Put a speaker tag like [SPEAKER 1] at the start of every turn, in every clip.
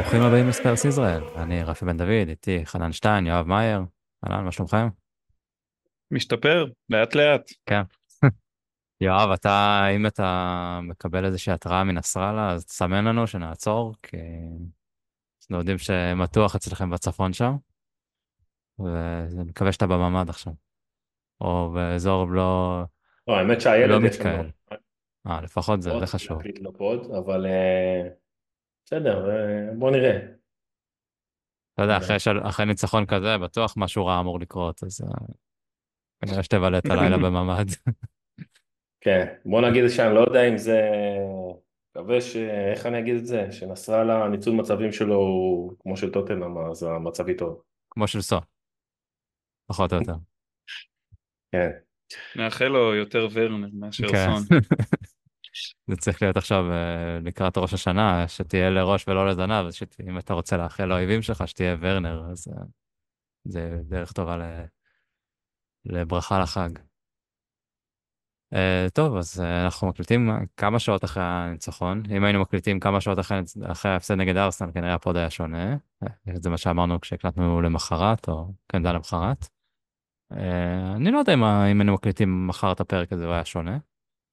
[SPEAKER 1] ברוכים הבאים לספרס ישראל, אני רפי בן דוד, איתי חנן שטיין, יואב מאייר, אהלן, מה שלומכם?
[SPEAKER 2] משתפר, לאט לאט.
[SPEAKER 1] כן. יואב, אתה, אם אתה מקבל איזושהי התראה מנסראללה, אז תסמן לנו שנעצור, כי אנחנו יודעים שמתוח אצלכם בצפון שם, ואני מקווה שאתה בממ"ד עכשיו, או באזור לא,
[SPEAKER 3] לא, האמת
[SPEAKER 1] לא
[SPEAKER 3] שהילד לנו
[SPEAKER 1] מתקהל. אה, לפחות זה, זה חשוב.
[SPEAKER 3] אבל אה, בסדר, אה, בוא נראה.
[SPEAKER 1] אתה יודע, אחרי, של... אחרי ניצחון כזה, בטוח משהו רע אמור לקרות, אז אה, כנראה שתבלה את הלילה בממ"ד.
[SPEAKER 3] כן, בוא נגיד שאני לא יודע אם זה, מקווה ש... איך אני אגיד את זה? שנסראללה, ניצול מצבים שלו הוא כמו של טוטנאם, אז המצב איתו.
[SPEAKER 1] כמו של סון, פחות או יותר.
[SPEAKER 3] כן,
[SPEAKER 2] נאחל לו יותר ורנר מאשר
[SPEAKER 1] כן.
[SPEAKER 2] סון.
[SPEAKER 1] זה צריך להיות עכשיו אה, לקראת ראש השנה, שתהיה לראש ולא לזנב, אז שאם אתה רוצה לאחל לאויבים שלך, שתהיה ורנר, אז אה, זה דרך טובה ל- לברכה לחג. אה, טוב, אז אה, אנחנו מקליטים כמה שעות אחרי הניצחון. אם היינו מקליטים כמה שעות אחרי, אחרי ההפסד נגד ארסנל, כנראה הפוד היה שונה. זה מה שאמרנו כשהקלטנו למחרת, או כן, זה היה למחרת. אה, אני לא יודע אם, אם היינו מקליטים מחר את הפרק הזה, הוא היה שונה.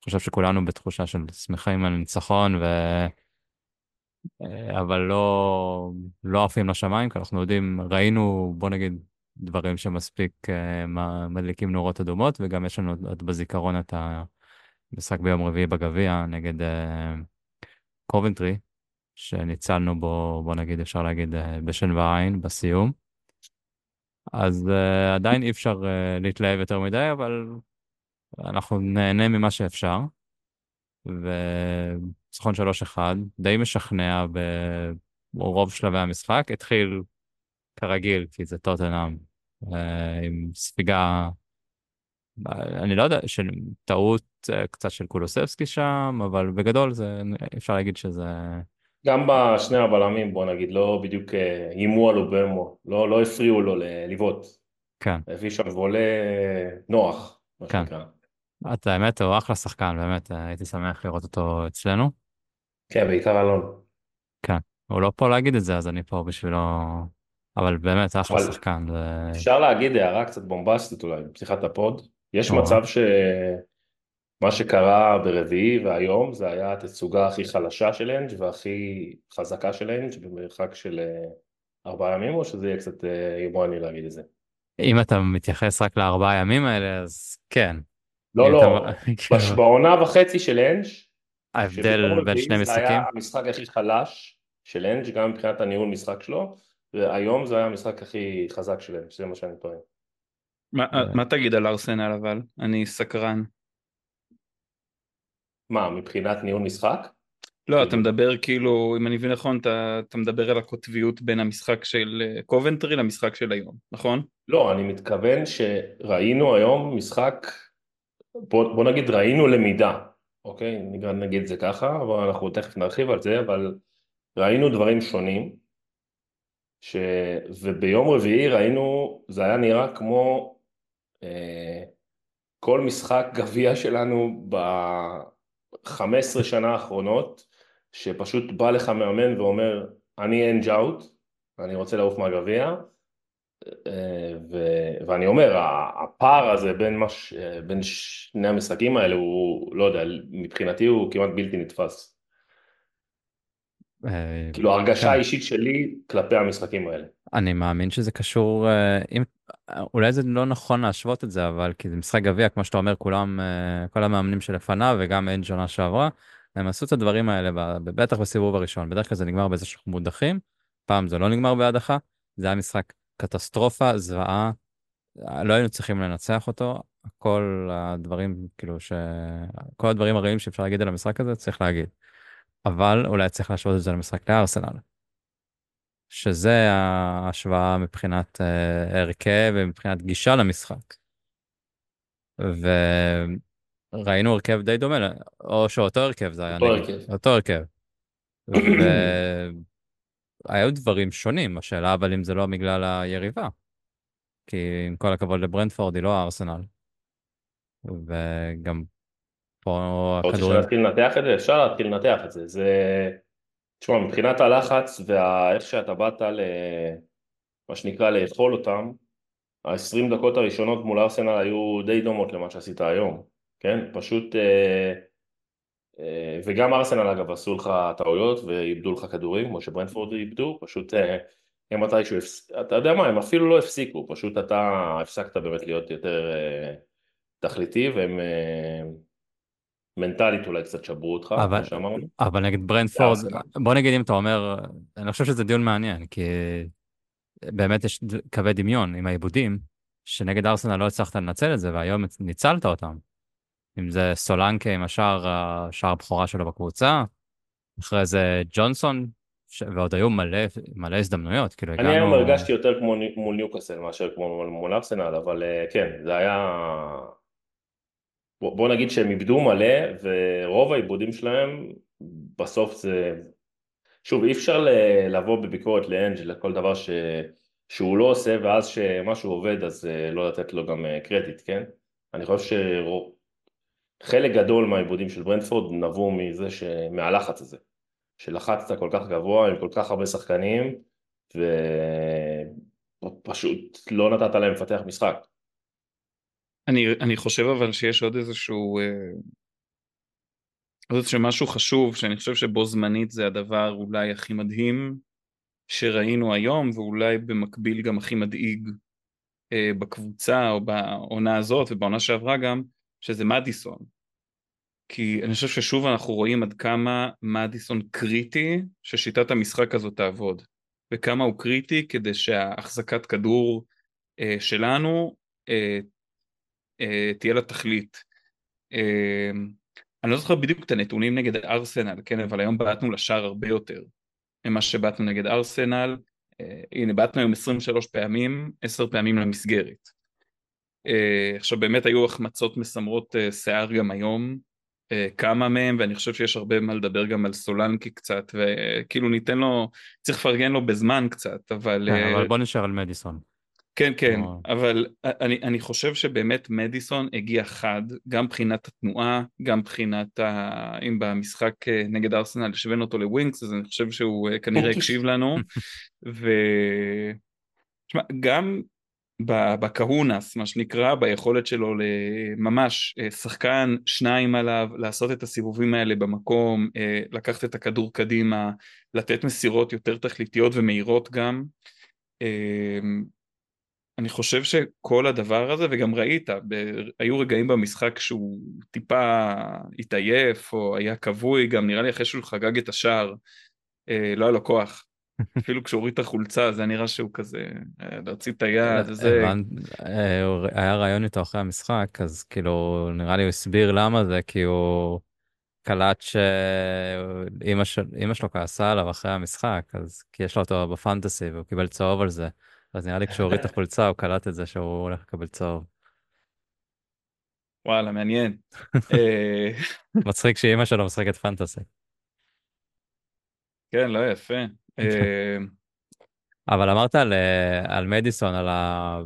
[SPEAKER 1] חושב שכולנו בתחושה של שמחים על ניצחון, ו... אה, אבל לא, לא עפים לשמיים, כי אנחנו יודעים, ראינו, בוא נגיד, דברים שמספיק אה, מדליקים נורות אדומות, וגם יש לנו עוד בזיכרון את המשחק ביום רביעי בגביע נגד אה, קובנטרי, שניצלנו בו, בוא נגיד, אפשר להגיד, בשן ועין בסיום. אז אה, עדיין אי אפשר אה, להתלהב יותר מדי, אבל אנחנו נהנה ממה שאפשר. וניצחון 3-1, די משכנע ברוב שלבי המשחק, התחיל כרגיל, כי זה טוטנאם, אה, עם ספיגה, אני לא יודע, של טעות אה, קצת של קולוסבסקי שם, אבל בגדול זה, אפשר להגיד שזה,
[SPEAKER 3] גם בשני הבלמים, בוא נגיד, לא בדיוק אה, איימו על אובמו, לא, לא הפריעו לו לבעוט.
[SPEAKER 1] כן,
[SPEAKER 3] הביא שם וולה נוח, מה
[SPEAKER 1] כן.
[SPEAKER 3] שנקרא.
[SPEAKER 1] את האמת, הוא אחלה שחקן, באמת, הייתי שמח לראות אותו אצלנו.
[SPEAKER 3] כן, בעיקר אלון.
[SPEAKER 1] כן, הוא לא פה להגיד את זה, אז אני פה בשבילו, אבל באמת, אחלה
[SPEAKER 3] אבל-
[SPEAKER 1] שחקן. זה...
[SPEAKER 3] אפשר להגיד הערה קצת בומבסטית אולי, בפתיחת ה pod. יש
[SPEAKER 1] או.
[SPEAKER 3] מצב שמה שקרה ברביעי והיום זה היה התצוגה הכי חלשה של אנג' והכי חזקה של אנג' במרחק של אה, ארבעה ימים, או שזה יהיה קצת אה, יומרני להגיד את זה?
[SPEAKER 1] אם אתה מתייחס רק לארבעה ימים האלה, אז כן.
[SPEAKER 3] לא, לא,
[SPEAKER 1] כאילו,
[SPEAKER 3] בש- בעונה וחצי של אנג'
[SPEAKER 1] ההבדל בין שני
[SPEAKER 3] זה
[SPEAKER 1] משחקים,
[SPEAKER 3] היה המשחק הכי חלש של אנג' גם מבחינת הניהול משחק שלו, והיום זה היה המשחק הכי חזק של אנג', זה מה שאני טוען.
[SPEAKER 2] מה-
[SPEAKER 1] אה.
[SPEAKER 2] מה תגיד על ארסנל אבל? אני סקרן.
[SPEAKER 3] מה, מבחינת ניהול משחק?
[SPEAKER 2] לא, אתה מדבר כאילו, אם אני מבין נכון, אתה אתה מדבר על הקוטביות בין המשחק של אה, קובנטרי למשחק של היום, נכון?
[SPEAKER 3] לא, אני מתכוון שראינו היום משחק, בוא, בוא נגיד ראינו למידה, אוקיי? נגיד, זה ככה, אבל אנחנו תכף נרחיב על זה, אבל ראינו דברים שונים, ש... וביום רביעי ראינו, זה היה נראה כמו אה, כל משחק גביע שלנו ב-15 שנה האחרונות, שפשוט בא לך מאמן ואומר, אני אנג' אאוט, אני רוצה לעוף מהגביע, ו- ואני אומר, הפער הזה בין, מש, בין שני המשחקים האלה הוא, לא יודע, מבחינתי הוא כמעט בלתי נתפס.
[SPEAKER 1] אה,
[SPEAKER 3] כאילו ההרגשה
[SPEAKER 1] כן.
[SPEAKER 3] האישית שלי כלפי המשחקים האלה.
[SPEAKER 1] אני מאמין שזה קשור, אה, אם, אולי זה לא נכון להשוות את זה, אבל כי זה משחק גביע, כמו שאתה אומר, כולם, אה, כל המאמנים שלפניו וגם אין שנה שעברה, הם עשו את הדברים האלה, בטח בסיבוב הראשון. בדרך כלל זה נגמר באיזה שאנחנו מודחים, פעם זה לא נגמר בהדחה, זה היה משחק קטסטרופה, זוועה, לא היינו צריכים לנצח אותו, כל הדברים, כאילו, ש... כל הדברים הרעים שאפשר להגיד על המשחק הזה, צריך להגיד. אבל אולי צריך להשוות את זה למשחק לארסנל. שזה ההשוואה מבחינת אה, הרכב ומבחינת גישה למשחק. וראינו הרכב די דומה, או שאותו הרכב זה היה
[SPEAKER 3] אותו הרכב.
[SPEAKER 1] אותו הרכב. והיו דברים שונים, השאלה אבל אם זה לא בגלל היריבה. כי עם כל הכבוד לברנדפורד היא לא הארסנל. וגם פה
[SPEAKER 3] אתה רוצה
[SPEAKER 1] הכדורים,
[SPEAKER 3] שנתחיל לנתח את זה? אפשר להתחיל לנתח את זה. זה תשמע, מבחינת הלחץ ואיך שאתה באת ל... מה שנקרא לאכול אותם, ה-20 דקות הראשונות מול ארסנל היו די דומות למה שעשית היום, כן? פשוט... אה, וגם ארסנל אגב עשו לך טעויות ואיבדו לך כדורים, כמו שברנפורד איבדו, פשוט אה, הם מתישהו, אתה יודע מה, הם אפילו לא הפסיקו, פשוט אתה הפסקת באמת להיות יותר תכליתי והם מנטלית אולי קצת שברו אותך,
[SPEAKER 1] אבל, כמו שאמרנו. אבל נגד ברנפורד, בוא נגיד אם אתה אומר, אני חושב שזה דיון מעניין, כי באמת יש קווי דמיון עם העיבודים, שנגד ארסנל לא הצלחת לנצל את זה, והיום ניצלת אותם. אם זה סולנקה עם השער, השער הבכורה שלו בקבוצה, אחרי זה ג'ונסון, ש... ועוד היו מלא, מלא הזדמנויות, כאילו
[SPEAKER 3] הגענו... אני היום הרגשתי יותר כמו מול ניוקאסל מאשר כמו מול ארסנל, אבל אה, כן, זה היה... בוא נגיד שהם איבדו מלא, ורוב העיבודים שלהם, בסוף זה... שוב, אי אפשר לבוא בביקורת לאנג' לכל דבר ש... שהוא לא עושה, ואז שמשהו עובד אז אה, לא לתת לו גם אה, קרדיט, כן? אני חושב שחלק גדול מהעיבודים של ברנדפורד נבעו מזה, ש... מהלחץ הזה, שלחצת כל כך גבוה עם כל כך הרבה שחקנים, ופשוט לא נתת להם לפתח משחק.
[SPEAKER 2] אני, אני חושב אבל שיש עוד איזשהו, אה, עוד איזשהו משהו חשוב שאני חושב שבו זמנית זה הדבר אולי הכי מדהים שראינו היום ואולי במקביל גם הכי מדאיג אה, בקבוצה או בעונה הזאת ובעונה שעברה גם שזה מדיסון כי אני חושב ששוב אנחנו רואים עד כמה מדיסון קריטי ששיטת המשחק הזאת תעבוד וכמה הוא קריטי כדי שההחזקת כדור אה, שלנו אה, אה, תהיה לה תכלית. אה, אני לא זוכר בדיוק את הנתונים נגד ארסנל, כן, אבל היום בעטנו לשער הרבה יותר ממה שבעטנו נגד ארסנל. אה, הנה, בעטנו היום 23 פעמים, 10 פעמים למסגרת. עכשיו באמת היו החמצות מסמרות שיער גם היום, כמה מהם, ואני חושב שיש הרבה מה לדבר גם על סולנקי קצת, וכאילו ניתן לו, צריך לפרגן לו בזמן קצת, אבל...
[SPEAKER 1] כן, אבל בוא נשאר על מדיסון.
[SPEAKER 2] כן, כן, או... אבל אני, אני חושב שבאמת מדיסון הגיע חד, גם מבחינת התנועה, גם מבחינת ה... אם במשחק אה, נגד ארסנל השווינו אותו לווינקס, אז אני חושב שהוא אה, כנראה הקשיב לנו, ו... תשמע, גם בקהונס, מה שנקרא, ביכולת שלו לממש אה, שחקן, שניים עליו, לעשות את הסיבובים האלה במקום, לקחת את הכדור קדימה, לתת מסירות יותר תכליתיות ומהירות גם. אני חושב שכל הדבר הזה, וגם ראית, ב... היו רגעים במשחק שהוא טיפה התעייף, או היה כבוי, גם נראה לי אחרי שהוא חגג את השער, אה, לא היה לו כוח. אפילו כשהוא הוריד את החולצה, זה נראה שהוא כזה, אה, להוציא את היד, וזה...
[SPEAKER 1] אה, היה רעיון איתו אחרי המשחק, אז כאילו, נראה לי הוא הסביר למה זה, כי הוא קלט שאימא שלו כעסה עליו אחרי המשחק, אז כי יש לו אותו בפנטסי, והוא קיבל צהוב על זה. אז נראה לי כשהוא הוריד את החולצה, הוא קלט את זה שהוא הולך לקבל צהוב.
[SPEAKER 2] וואלה, מעניין.
[SPEAKER 1] אה, מצחיק שאימא שלו משחקת פנטסי.
[SPEAKER 2] כן, לא יפה. אה,
[SPEAKER 1] אבל אמרת על, אה, על מדיסון, על, ה,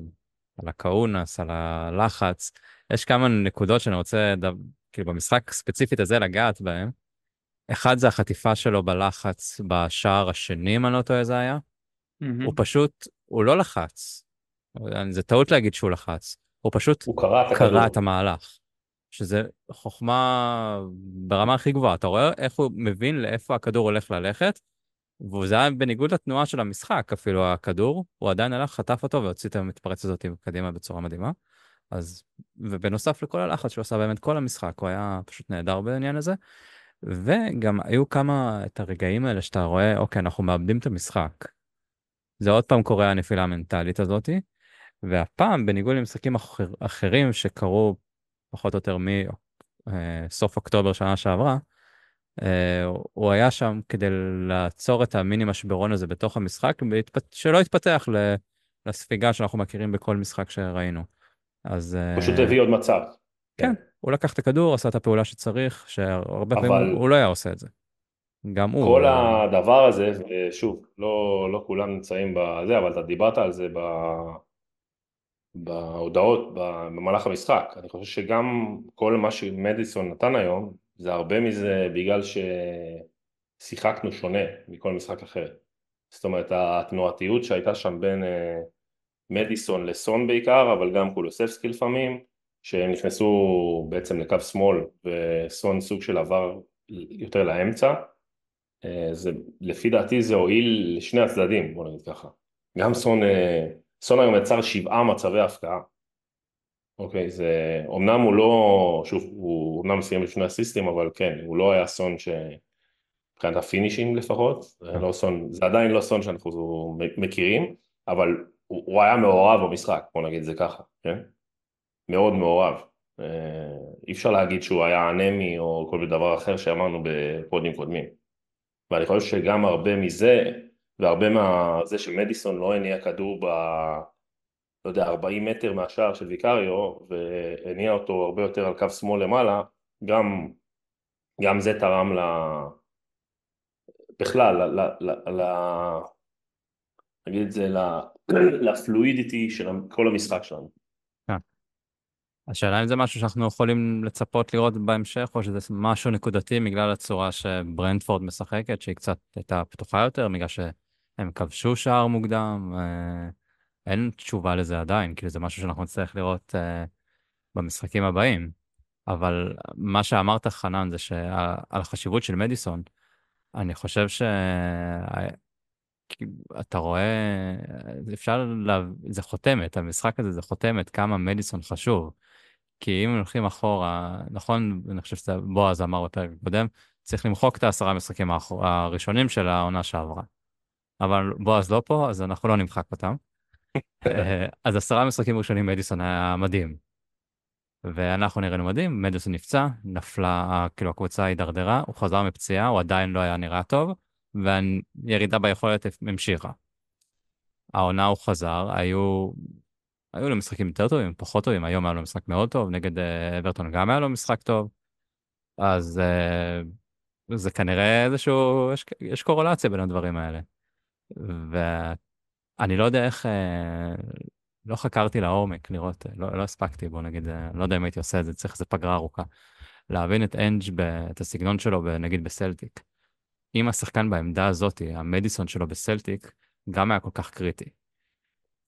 [SPEAKER 1] על הקאונס, על הלחץ. יש כמה נקודות שאני רוצה, דו, כאילו במשחק ספציפית הזה לגעת בהם. אחד זה החטיפה שלו בלחץ בשער השני, אם אני לא טועה זה היה. Mm-hmm. הוא פשוט הוא לא לחץ. זה טעות להגיד שהוא לחץ. הוא פשוט
[SPEAKER 3] הוא קרא,
[SPEAKER 1] קרא את המהלך. שזה חוכמה ברמה הכי גבוהה. אתה רואה איך הוא מבין לאיפה הכדור הולך ללכת, וזה היה בניגוד לתנועה של המשחק, אפילו הכדור, הוא עדיין הלך, חטף אותו והוציא את המתפרצת הזאת קדימה בצורה מדהימה. אז, ובנוסף לכל הלחץ שהוא עשה באמת כל המשחק, הוא היה פשוט נהדר בעניין הזה. וגם היו כמה את הרגעים האלה שאתה רואה, אוקיי, אנחנו מאבדים את המשחק. זה עוד פעם קורה הנפילה המנטלית הזאתי, והפעם, בניגוד למשחקים אחר, אחרים שקרו פחות או יותר מסוף אוקטובר שנה שעברה, אה, הוא היה שם כדי לעצור את המיני משברון הזה בתוך המשחק, שלא יתפתח לספיגה שאנחנו מכירים בכל משחק שראינו. אז...
[SPEAKER 3] אה, פשוט הביא עוד מצב.
[SPEAKER 1] כן, הוא לקח את הכדור, עשה את הפעולה שצריך, שהרבה אבל... פעמים הוא לא היה עושה את זה. גם הוא.
[SPEAKER 3] כל הדבר הזה, שוב, לא, לא כולם נמצאים בזה, אבל אתה דיברת על זה ב... בהודעות במהלך המשחק. אני חושב שגם כל מה שמדיסון נתן היום, זה הרבה מזה בגלל שיחקנו שונה מכל משחק אחר. זאת אומרת התנועתיות שהייתה שם בין אה, מדיסון לסון בעיקר, אבל גם קולוספסקי לפעמים, שנכנסו בעצם לקו שמאל וסון סוג של עבר יותר לאמצע, אה, זה, לפי דעתי זה הועיל לשני הצדדים, בוא נגיד ככה. גם סון, אה, סון היום יצר שבעה מצבי הפקעה. אוקיי, זה, אמנם הוא לא, שוב, הוא אמנם סיים לפני הסיסטים, אבל כן, הוא לא היה סון ש... מבחינת הפינישים לפחות, זה, לא סון, זה עדיין לא סון שאנחנו מכירים, אבל הוא, הוא היה מעורב במשחק, בוא נגיד זה ככה, כן? מאוד מעורב. אה, אי אפשר להגיד שהוא היה אנמי או כל דבר אחר שאמרנו בפודים קודמים. ואני חושב שגם הרבה מזה, והרבה מזה שמדיסון לא הניע כדור ב... לא יודע, 40 מטר מהשער של ויקריו, והניע אותו הרבה יותר על קו שמאל למעלה, גם, גם זה תרם ל... בכלל, ל... ל... ל... נגיד את זה, לפלואידיטי של כל המשחק שלנו.
[SPEAKER 1] כן. השאלה אם זה משהו שאנחנו יכולים לצפות לראות בהמשך, או שזה משהו נקודתי בגלל הצורה שברנדפורד משחקת, שהיא קצת הייתה פתוחה יותר, בגלל שהם כבשו שער מוקדם. אה, אין תשובה לזה עדיין, כאילו זה משהו שאנחנו נצטרך לראות אה, במשחקים הבאים. אבל מה שאמרת, חנן, זה שעל החשיבות של מדיסון, אני חושב ש... אתה רואה, אפשר, לה... זה חותמת, המשחק הזה זה חותמת כמה מדיסון חשוב. כי אם הולכים אחורה, נכון, אני חושב שזה בועז אמר בפרק הקודם, צריך למחוק את העשרה משחקים האחור... הראשונים של העונה שעברה. אבל בועז לא פה, אז אנחנו לא נמחק אותם. אז עשרה משחקים ראשונים מדיסון היה מדהים. ואנחנו נראינו מדהים, מדיסון נפצע, נפלה, כאילו הקבוצה הידרדרה, הוא חזר מפציעה, הוא עדיין לא היה נראה טוב. והירידה ביכולת המשיכה. העונה הוא חזר, היו, היו לו משחקים יותר טובים, פחות טובים, היום היה לו משחק מאוד טוב, נגד אה, אברטון גם היה לו משחק טוב, אז אה, זה כנראה איזשהו, יש, יש קורולציה בין הדברים האלה. ואני לא יודע איך, אה, לא חקרתי לעומק לראות, לא, לא הספקתי, בוא נגיד, לא יודע אם הייתי עושה את זה, צריך איזה פגרה ארוכה. להבין את אנג', את הסגנון שלו, נגיד בסלטיק. אם השחקן בעמדה הזאת, המדיסון שלו בסלטיק, גם היה כל כך קריטי.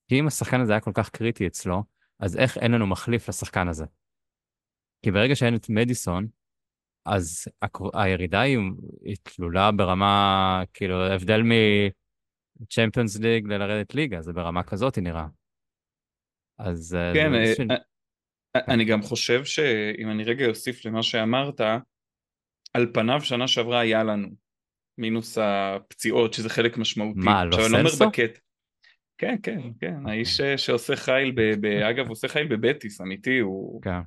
[SPEAKER 1] כי אם השחקן הזה היה כל כך קריטי אצלו, אז איך אין לנו מחליף לשחקן הזה? כי ברגע שאין את מדיסון, אז הירידה היא, היא תלולה ברמה, כאילו, הבדל מצ'מפיונס ליג ללרדת ליגה, זה ברמה כזאת נראה. אז...
[SPEAKER 2] אה, כן, אה, ש... אה, אני גם חושב שאם אני רגע אוסיף למה שאמרת, על פניו שנה שעברה היה לנו. מינוס הפציעות, שזה חלק משמעותי.
[SPEAKER 1] מה, לא סנסו? בקט...
[SPEAKER 2] כן, כן, כן, אוקיי. האיש שעושה ב, ב, אגב, עושה חיל בבטיס, אמיתי, הוא... כן.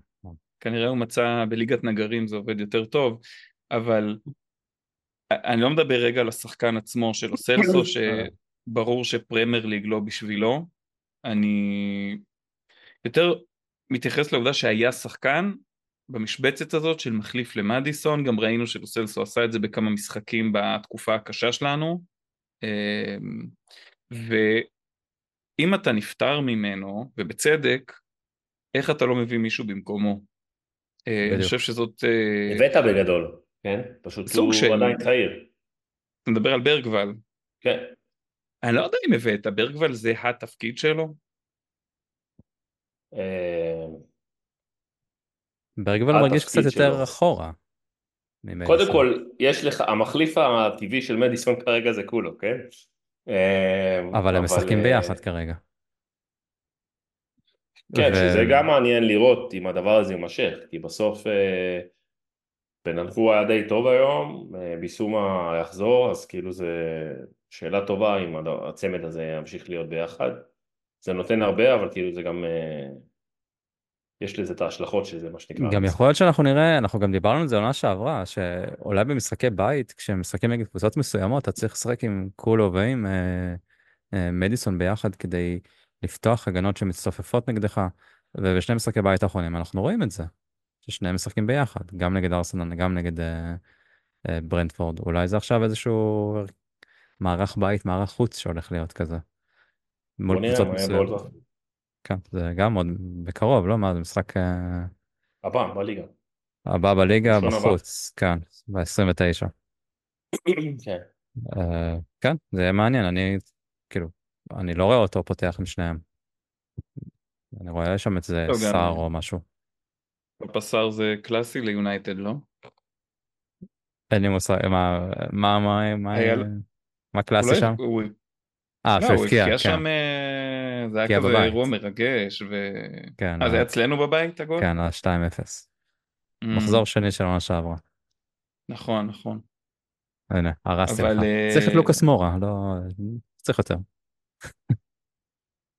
[SPEAKER 2] כנראה הוא מצא בליגת נגרים זה עובד יותר טוב, אבל אני לא מדבר רגע על השחקן עצמו של אוסלסו, שברור שפרמייר ליג לא בשבילו, אני יותר מתייחס לעובדה שהיה שחקן במשבצת הזאת של מחליף למדיסון, גם ראינו שלוסלסו עשה את זה בכמה משחקים בתקופה הקשה שלנו, אמ, ואם אתה נפטר ממנו, ובצדק, איך אתה לא מביא מישהו במקומו? אה, בדיוק. אני חושב שזאת...
[SPEAKER 3] אה, הבאת בגדול, כן? פשוט הוא של... עדיין צעיר.
[SPEAKER 2] אתה מדבר על ברגוול.
[SPEAKER 3] כן.
[SPEAKER 2] אני לא יודע אם הבאת, ברגוול זה התפקיד שלו?
[SPEAKER 1] אה, ברגוול מרגיש קצת יותר אחורה.
[SPEAKER 3] קודם כל, יש לך, המחליף הטבעי של מדיסון כרגע זה כולו, כן?
[SPEAKER 1] אה, אבל הם משחקים אה, ביחד כרגע.
[SPEAKER 3] כן, שזה גם מעניין לראות אם הדבר הזה יימשך, כי בסוף בננקו היה די טוב היום, ביסומה יחזור, אז כאילו זה שאלה טובה אם הצמד הזה ימשיך להיות ביחד. זה נותן הרבה, אבל כאילו זה גם יש לזה את ההשלכות שזה מה שנקרא.
[SPEAKER 1] גם יכול להיות שאנחנו נראה, אנחנו גם דיברנו על זה עונה שעברה, שאולי במשחקי בית, כשמשחקים נגד קבוצות מסוימות, אתה צריך לשחק עם קולו ועם אה, אה, מדיסון ביחד כדי לפתוח הגנות שמצטופפות נגדך, ובשני משחקי בית האחרונים אנחנו רואים את זה, ששניהם משחקים ביחד, גם נגד ארסנל, גם נגד אה, אה, ברנדפורד. אולי זה עכשיו איזשהו מערך בית, מערך חוץ שהולך להיות כזה.
[SPEAKER 3] מול קבוצות מסוימות.
[SPEAKER 1] כן, זה גם עוד בקרוב, לא? מה, זה משחק... אה,
[SPEAKER 3] הבא בליגה.
[SPEAKER 1] הבא בליגה בחוץ, הבא. כן, ב-29.
[SPEAKER 3] כן.
[SPEAKER 1] אה, כן, זה יהיה מעניין, אני כאילו, אני לא רואה אותו פותח עם שניהם. אני רואה שם איזה
[SPEAKER 2] לא, גם-
[SPEAKER 1] שר או משהו.
[SPEAKER 2] בשר זה קלאסי ליונייטד, לא?
[SPEAKER 1] אין לי מושג, מה, מה, מה, מה,
[SPEAKER 2] היה-
[SPEAKER 1] מה קלאסי
[SPEAKER 2] אולי-
[SPEAKER 1] שם? אה,
[SPEAKER 2] לא,
[SPEAKER 1] שהוא
[SPEAKER 2] הוא
[SPEAKER 1] הבקיע, כן,
[SPEAKER 2] שם, אה, זה היה כזה. אירוע מרגש, ו...
[SPEAKER 1] כן,
[SPEAKER 2] אה, זה
[SPEAKER 1] ה-
[SPEAKER 2] היה אצלנו בבית הגול?
[SPEAKER 1] כן, ה-2-0.
[SPEAKER 2] Mm,
[SPEAKER 1] מחזור שני של העונה שעברה.
[SPEAKER 2] נכון, נכון.
[SPEAKER 1] הנה, הרסתי לך.
[SPEAKER 2] אה,
[SPEAKER 1] צריך את לוקאס מורה, לא... צריך יותר.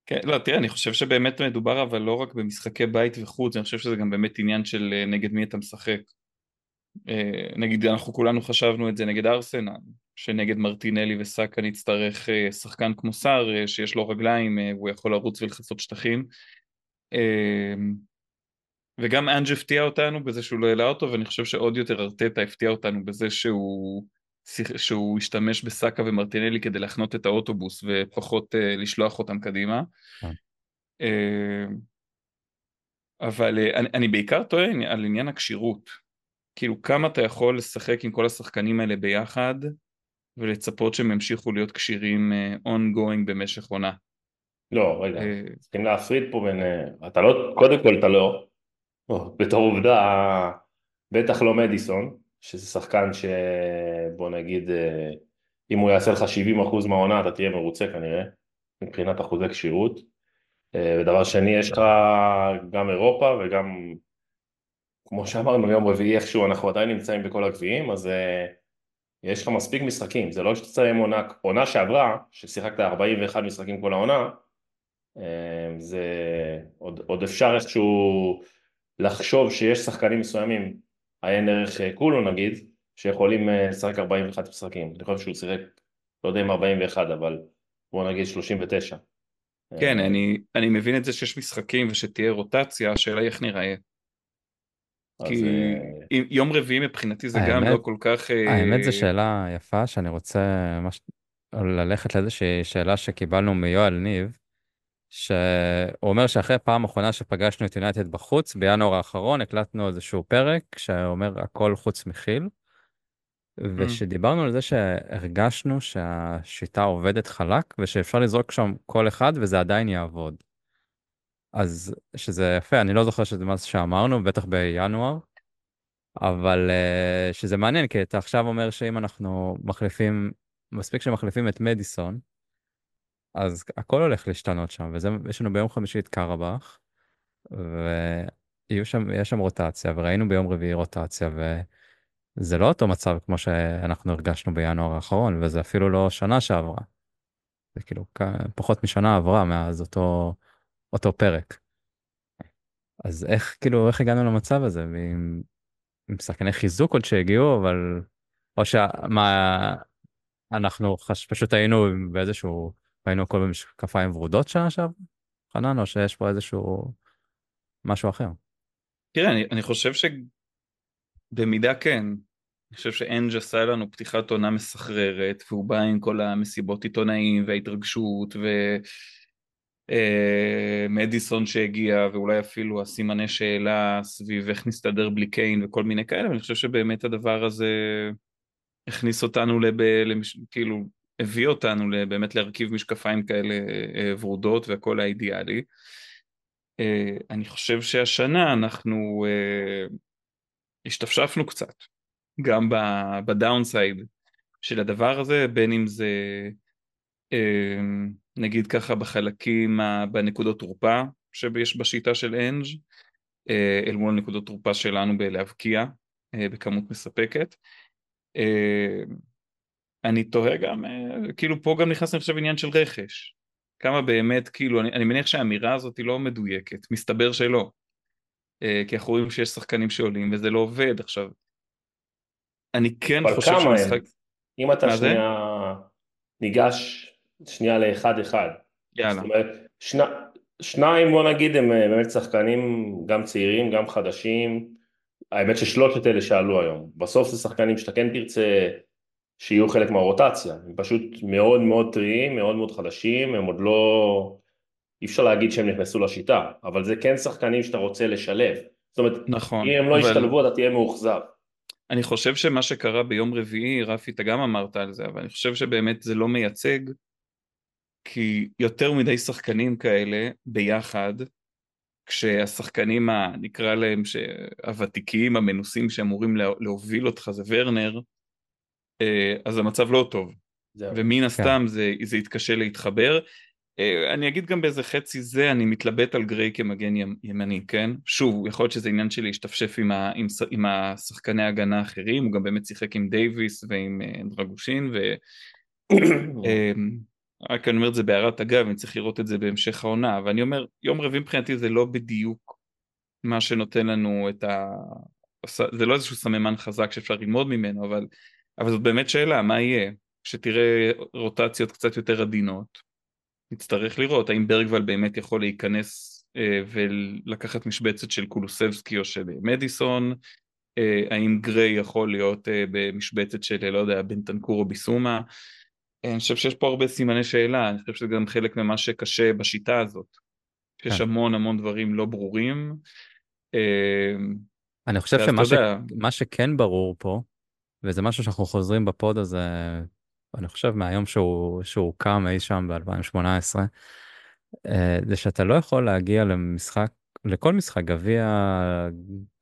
[SPEAKER 2] כן, לא, תראה, אני חושב שבאמת מדובר אבל לא רק במשחקי בית וחוץ, אני חושב שזה גם באמת עניין של אה, נגד מי אתה משחק. אה, נגיד, אנחנו כולנו חשבנו את זה נגד ארסנל, שנגד מרטינלי וסאקה נצטרך אה, שחקן כמו סער, שיש לו רגליים, והוא יכול לרוץ ולכסות שטחים. וגם אנג' הפתיע אותנו בזה שהוא לא העלה אותו, ואני חושב שעוד יותר ארטטה הפתיע אותנו בזה שהוא, שהוא השתמש בסאקה ומרטינלי כדי להחנות את האוטובוס ופחות uh, לשלוח אותם קדימה. Uh, אבל uh, אני, אני בעיקר טוען על עניין הכשירות. כאילו כמה אתה יכול לשחק עם כל השחקנים האלה ביחד ולצפות שהם ימשיכו להיות כשירים uh, ongoing במשך עונה.
[SPEAKER 3] לא, רגע, צריכים להפריד פה בין... אתה לא, קודם כל אתה לא, בתור עובדה, בטח לא מדיסון, שזה שחקן שבוא נגיד, אה, אם הוא יעשה לך 70% מהעונה אתה תהיה מרוצה כנראה, מבחינת אחוזי כשירות. אה, ודבר שני, יש לך גם אירופה וגם, כמו שאמרנו, יום רביעי איכשהו אנחנו עדיין נמצאים בכל הגביעים, אז אה, יש לך מספיק משחקים, זה לא שתצא עם עונה, עונה שעברה, ששיחקת 41 משחקים כל העונה, זה עוד, עוד אפשר איכשהו לחשוב שיש שחקנים מסוימים, עיין ערך אה, כולו נגיד, שיכולים אה, לשחק 41 משחקים, אני חושב שהוא שיחק, לא יודע אם 41 אבל בוא נגיד 39.
[SPEAKER 2] כן,
[SPEAKER 3] אה,
[SPEAKER 2] אני, אני מבין את זה שיש משחקים ושתהיה רוטציה, השאלה היא איך נראה. כי אם- יום רביעי מבחינתי זה גם
[SPEAKER 1] האמת-
[SPEAKER 2] לא כל כך...
[SPEAKER 1] האמת זו שאלה יפה שאני רוצה ממש ללכת לאיזושהי שאלה שקיבלנו מיואל ניב, שהוא אומר שאחרי פעם אחרונה שפגשנו את יונייטד בחוץ, בינואר האחרון הקלטנו איזשהו פרק שאומר הכל חוץ מכיל, ושדיברנו על זה שהרגשנו שהשיטה עובדת חלק ושאפשר לזרוק שם כל אחד וזה עדיין יעבוד. אז שזה יפה, אני לא זוכר שזה מה שאמרנו, בטח בינואר, אבל uh, שזה מעניין, כי אתה עכשיו אומר שאם אנחנו מחליפים, מספיק שמחליפים את מדיסון, אז הכל הולך להשתנות שם, ויש לנו ביום חמישי את קרבאח, ויש שם, שם רוטציה, וראינו ביום רביעי רוטציה, וזה לא אותו מצב כמו שאנחנו הרגשנו בינואר האחרון, וזה אפילו לא שנה שעברה. זה כאילו פחות משנה עברה מאז אותו, אותו פרק. אז איך, כאילו, איך הגענו למצב הזה? עם, עם שחקני חיזוק עוד שהגיעו, אבל... או שמה... אנחנו חש... פשוט היינו באיזשהו... היינו הכל במשקפיים ורודות שנה שעברה? חנן, או שיש פה איזשהו... משהו אחר?
[SPEAKER 2] תראה, אני, אני חושב שבמידה כן. אני חושב שאנג' עשה לנו פתיחת עונה מסחררת, והוא בא עם כל המסיבות עיתונאים וההתרגשות, ו... מדיסון שהגיע ואולי אפילו הסימני שאלה סביב איך נסתדר בלי קיין וכל מיני כאלה ואני חושב שבאמת הדבר הזה הכניס אותנו לב... למש... כאילו הביא אותנו באמת להרכיב משקפיים כאלה ורודות והכל האידיאלי. אני חושב שהשנה אנחנו השתפשפנו קצת גם בדאונסייד של הדבר הזה בין אם זה נגיד ככה בחלקים, בנקודות תורפה שיש בשיטה של אנג' אל מול נקודות תורפה שלנו בלהבקיע בכמות מספקת. אני תוהה גם, כאילו פה גם נכנס אני חושב עניין של רכש. כמה באמת, כאילו, אני, אני מניח שהאמירה הזאת היא לא מדויקת, מסתבר שלא. כי אנחנו רואים שיש שחקנים שעולים וזה לא עובד עכשיו. אני כן חושב
[SPEAKER 3] שמשחק... אם אתה שנייה ניגש שנייה לאחד אחד.
[SPEAKER 2] יאללה.
[SPEAKER 3] זאת אומרת, שני, שניים בוא נגיד הם באמת שחקנים גם צעירים, גם חדשים, האמת ששלושת אלה שעלו היום, בסוף זה שחקנים שאתה כן תרצה שיהיו חלק מהרוטציה, הם פשוט מאוד מאוד טריים, מאוד מאוד חדשים, הם עוד לא, אי אפשר להגיד שהם נכנסו לשיטה, אבל זה כן שחקנים שאתה רוצה לשלב, זאת אומרת,
[SPEAKER 2] נכון,
[SPEAKER 3] אם הם לא
[SPEAKER 2] אבל...
[SPEAKER 3] ישתלבו אתה תהיה מאוכזב.
[SPEAKER 2] אני חושב שמה שקרה ביום רביעי, רפי, אתה גם אמרת על זה, אבל אני חושב שבאמת זה לא מייצג, כי יותר מדי שחקנים כאלה ביחד, כשהשחקנים, ה, נקרא להם, הוותיקים, המנוסים שאמורים להוביל אותך זה ורנר, אז המצב לא טוב. ומן כן. הסתם כן. זה, זה יתקשה להתחבר. אה, אני אגיד גם באיזה חצי זה, אני מתלבט על גריי כמגן ימני, כן? שוב, יכול להיות שזה עניין שלי להשתפשף עם, ה, עם, עם השחקני ההגנה האחרים, הוא גם באמת שיחק עם דייוויס ועם אה, דרגושין, ו... רק אני אומר את זה בהערת אגב, אני צריך לראות את זה בהמשך העונה, ואני אומר, יום רביעי מבחינתי זה לא בדיוק מה שנותן לנו את ה... זה לא איזשהו סממן חזק שאפשר ללמוד ממנו, אבל, אבל זאת באמת שאלה, מה יהיה? שתראה רוטציות קצת יותר עדינות, נצטרך לראות האם ברגוול באמת יכול להיכנס אה, ולקחת משבצת של קולוסבסקי או של מדיסון, אה, האם גריי יכול להיות אה, במשבצת של, לא יודע, בנטנקור או ביסומה, אני חושב שיש פה הרבה סימני שאלה, אני חושב שזה גם חלק ממה שקשה בשיטה הזאת. יש כן. המון המון דברים לא ברורים.
[SPEAKER 1] אני חושב שמה ש... שכן ברור פה, וזה משהו שאנחנו חוזרים בפוד הזה אני חושב מהיום שהוא, שהוא קם אי שם ב-2018, אה, זה שאתה לא יכול להגיע למשחק, לכל משחק, גביע,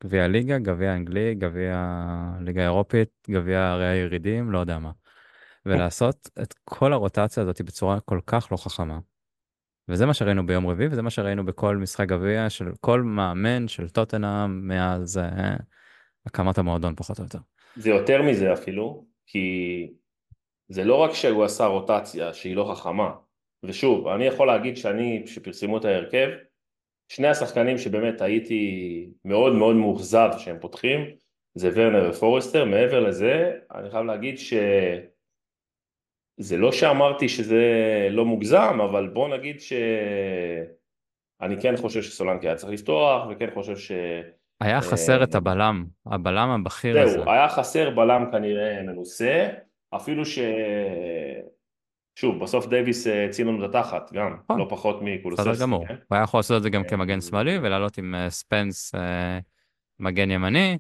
[SPEAKER 1] גביע ליגה, גביע אנגלי, גביע ליגה אירופית, גביע הרי הירידים, לא יודע מה. ולעשות את כל הרוטציה הזאת בצורה כל כך לא חכמה. וזה מה שראינו ביום רביעי, וזה מה שראינו בכל משחק גביע של כל מאמן של טוטנאם מאז אה, הקמת המועדון פחות או יותר.
[SPEAKER 3] זה יותר מזה אפילו, כי זה לא רק שהוא עשה רוטציה שהיא לא חכמה, ושוב, אני יכול להגיד שאני, כשפרסמו את ההרכב, שני השחקנים שבאמת הייתי מאוד מאוד מאוכזב שהם פותחים, זה ורנר ופורסטר, מעבר לזה, אני חייב להגיד ש... זה לא שאמרתי שזה לא מוגזם, אבל בוא נגיד שאני כן חושב שסולנקי היה צריך לפתוח, וכן חושב ש...
[SPEAKER 1] היה חסר את הבלם, הבלם הבכיר הזה.
[SPEAKER 3] זהו, היה חסר בלם כנראה מנוסה, אפילו ש... שוב, בסוף דייוויס אה, הציל לנו את התחת, גם, נכון. לא פחות מקולוססקי.
[SPEAKER 1] בסדר גמור, כן? הוא היה יכול לעשות את זה גם כמגן שמאלי, ולעלות עם אה, ספנס אה, מגן ימני,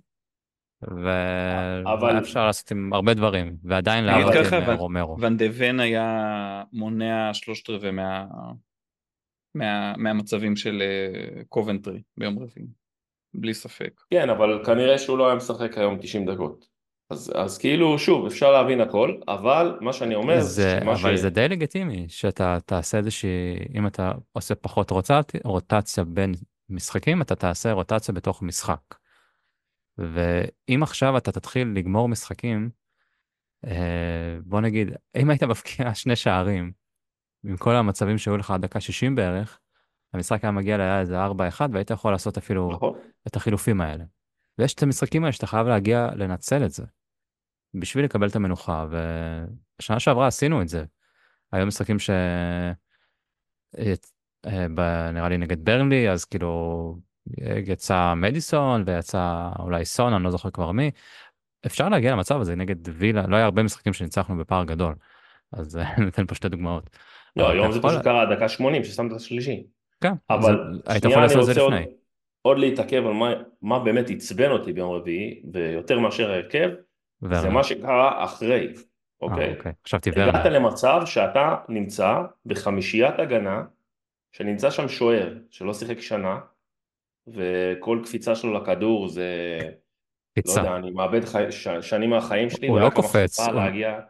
[SPEAKER 1] והיה אפשר לעשות עם הרבה דברים, ועדיין לעלות עם רומרו.
[SPEAKER 2] ון דה ון היה מונע שלושת רבעי מה... מה... מהמצבים של קובנטרי ביום רביעי, בלי ספק.
[SPEAKER 3] כן, אבל כנראה שהוא לא היה משחק היום 90 דקות. אז, אז כאילו שוב אפשר להבין הכל אבל מה שאני אומר
[SPEAKER 1] זה אבל ש... זה די לגיטימי שאתה תעשה איזושהי אם אתה עושה פחות רוטציה, רוטציה בין משחקים אתה תעשה רוטציה בתוך משחק. ואם עכשיו אתה תתחיל לגמור משחקים אה, בוא נגיד אם היית מבקיע שני שערים עם כל המצבים שהיו לך עד דקה 60 בערך המשחק היה מגיע ליד איזה 4-1 והיית יכול לעשות אפילו נכון. את החילופים האלה. ויש את המשחקים האלה שאתה חייב להגיע לנצל את זה. בשביל לקבל את המנוחה, ובשנה שעברה עשינו את זה. היו משחקים ש... אה, נראה לי נגד ברנלי, אז כאילו יצא מדיסון ויצא אולי סון, אני לא זוכר כבר מי. אפשר להגיע למצב הזה נגד וילה, לא היה הרבה משחקים שניצחנו בפער גדול. אז ניתן פה שתי דוגמאות.
[SPEAKER 3] לא, היום זה פשוט קרה דקה 80 ששמת את השלישי.
[SPEAKER 1] כן, אבל היית יכול לעשות את זה לפני.
[SPEAKER 3] עוד להתעכב על מה, מה באמת עצבן אותי ביום רביעי, ויותר מאשר ההרכב, זה מה שקרה אחרי, אוקיי?
[SPEAKER 1] אוקיי, חשבתי ורנר.
[SPEAKER 3] הגעת למצב שאתה נמצא בחמישיית הגנה, שנמצא שם שוער, שלא שיחק שנה, וכל קפיצה שלו לכדור זה... פיצה. לא יודע, אני מאבד חי... ש... שנים מהחיים שלי.
[SPEAKER 1] הוא לא קופץ. הוא, להגיע,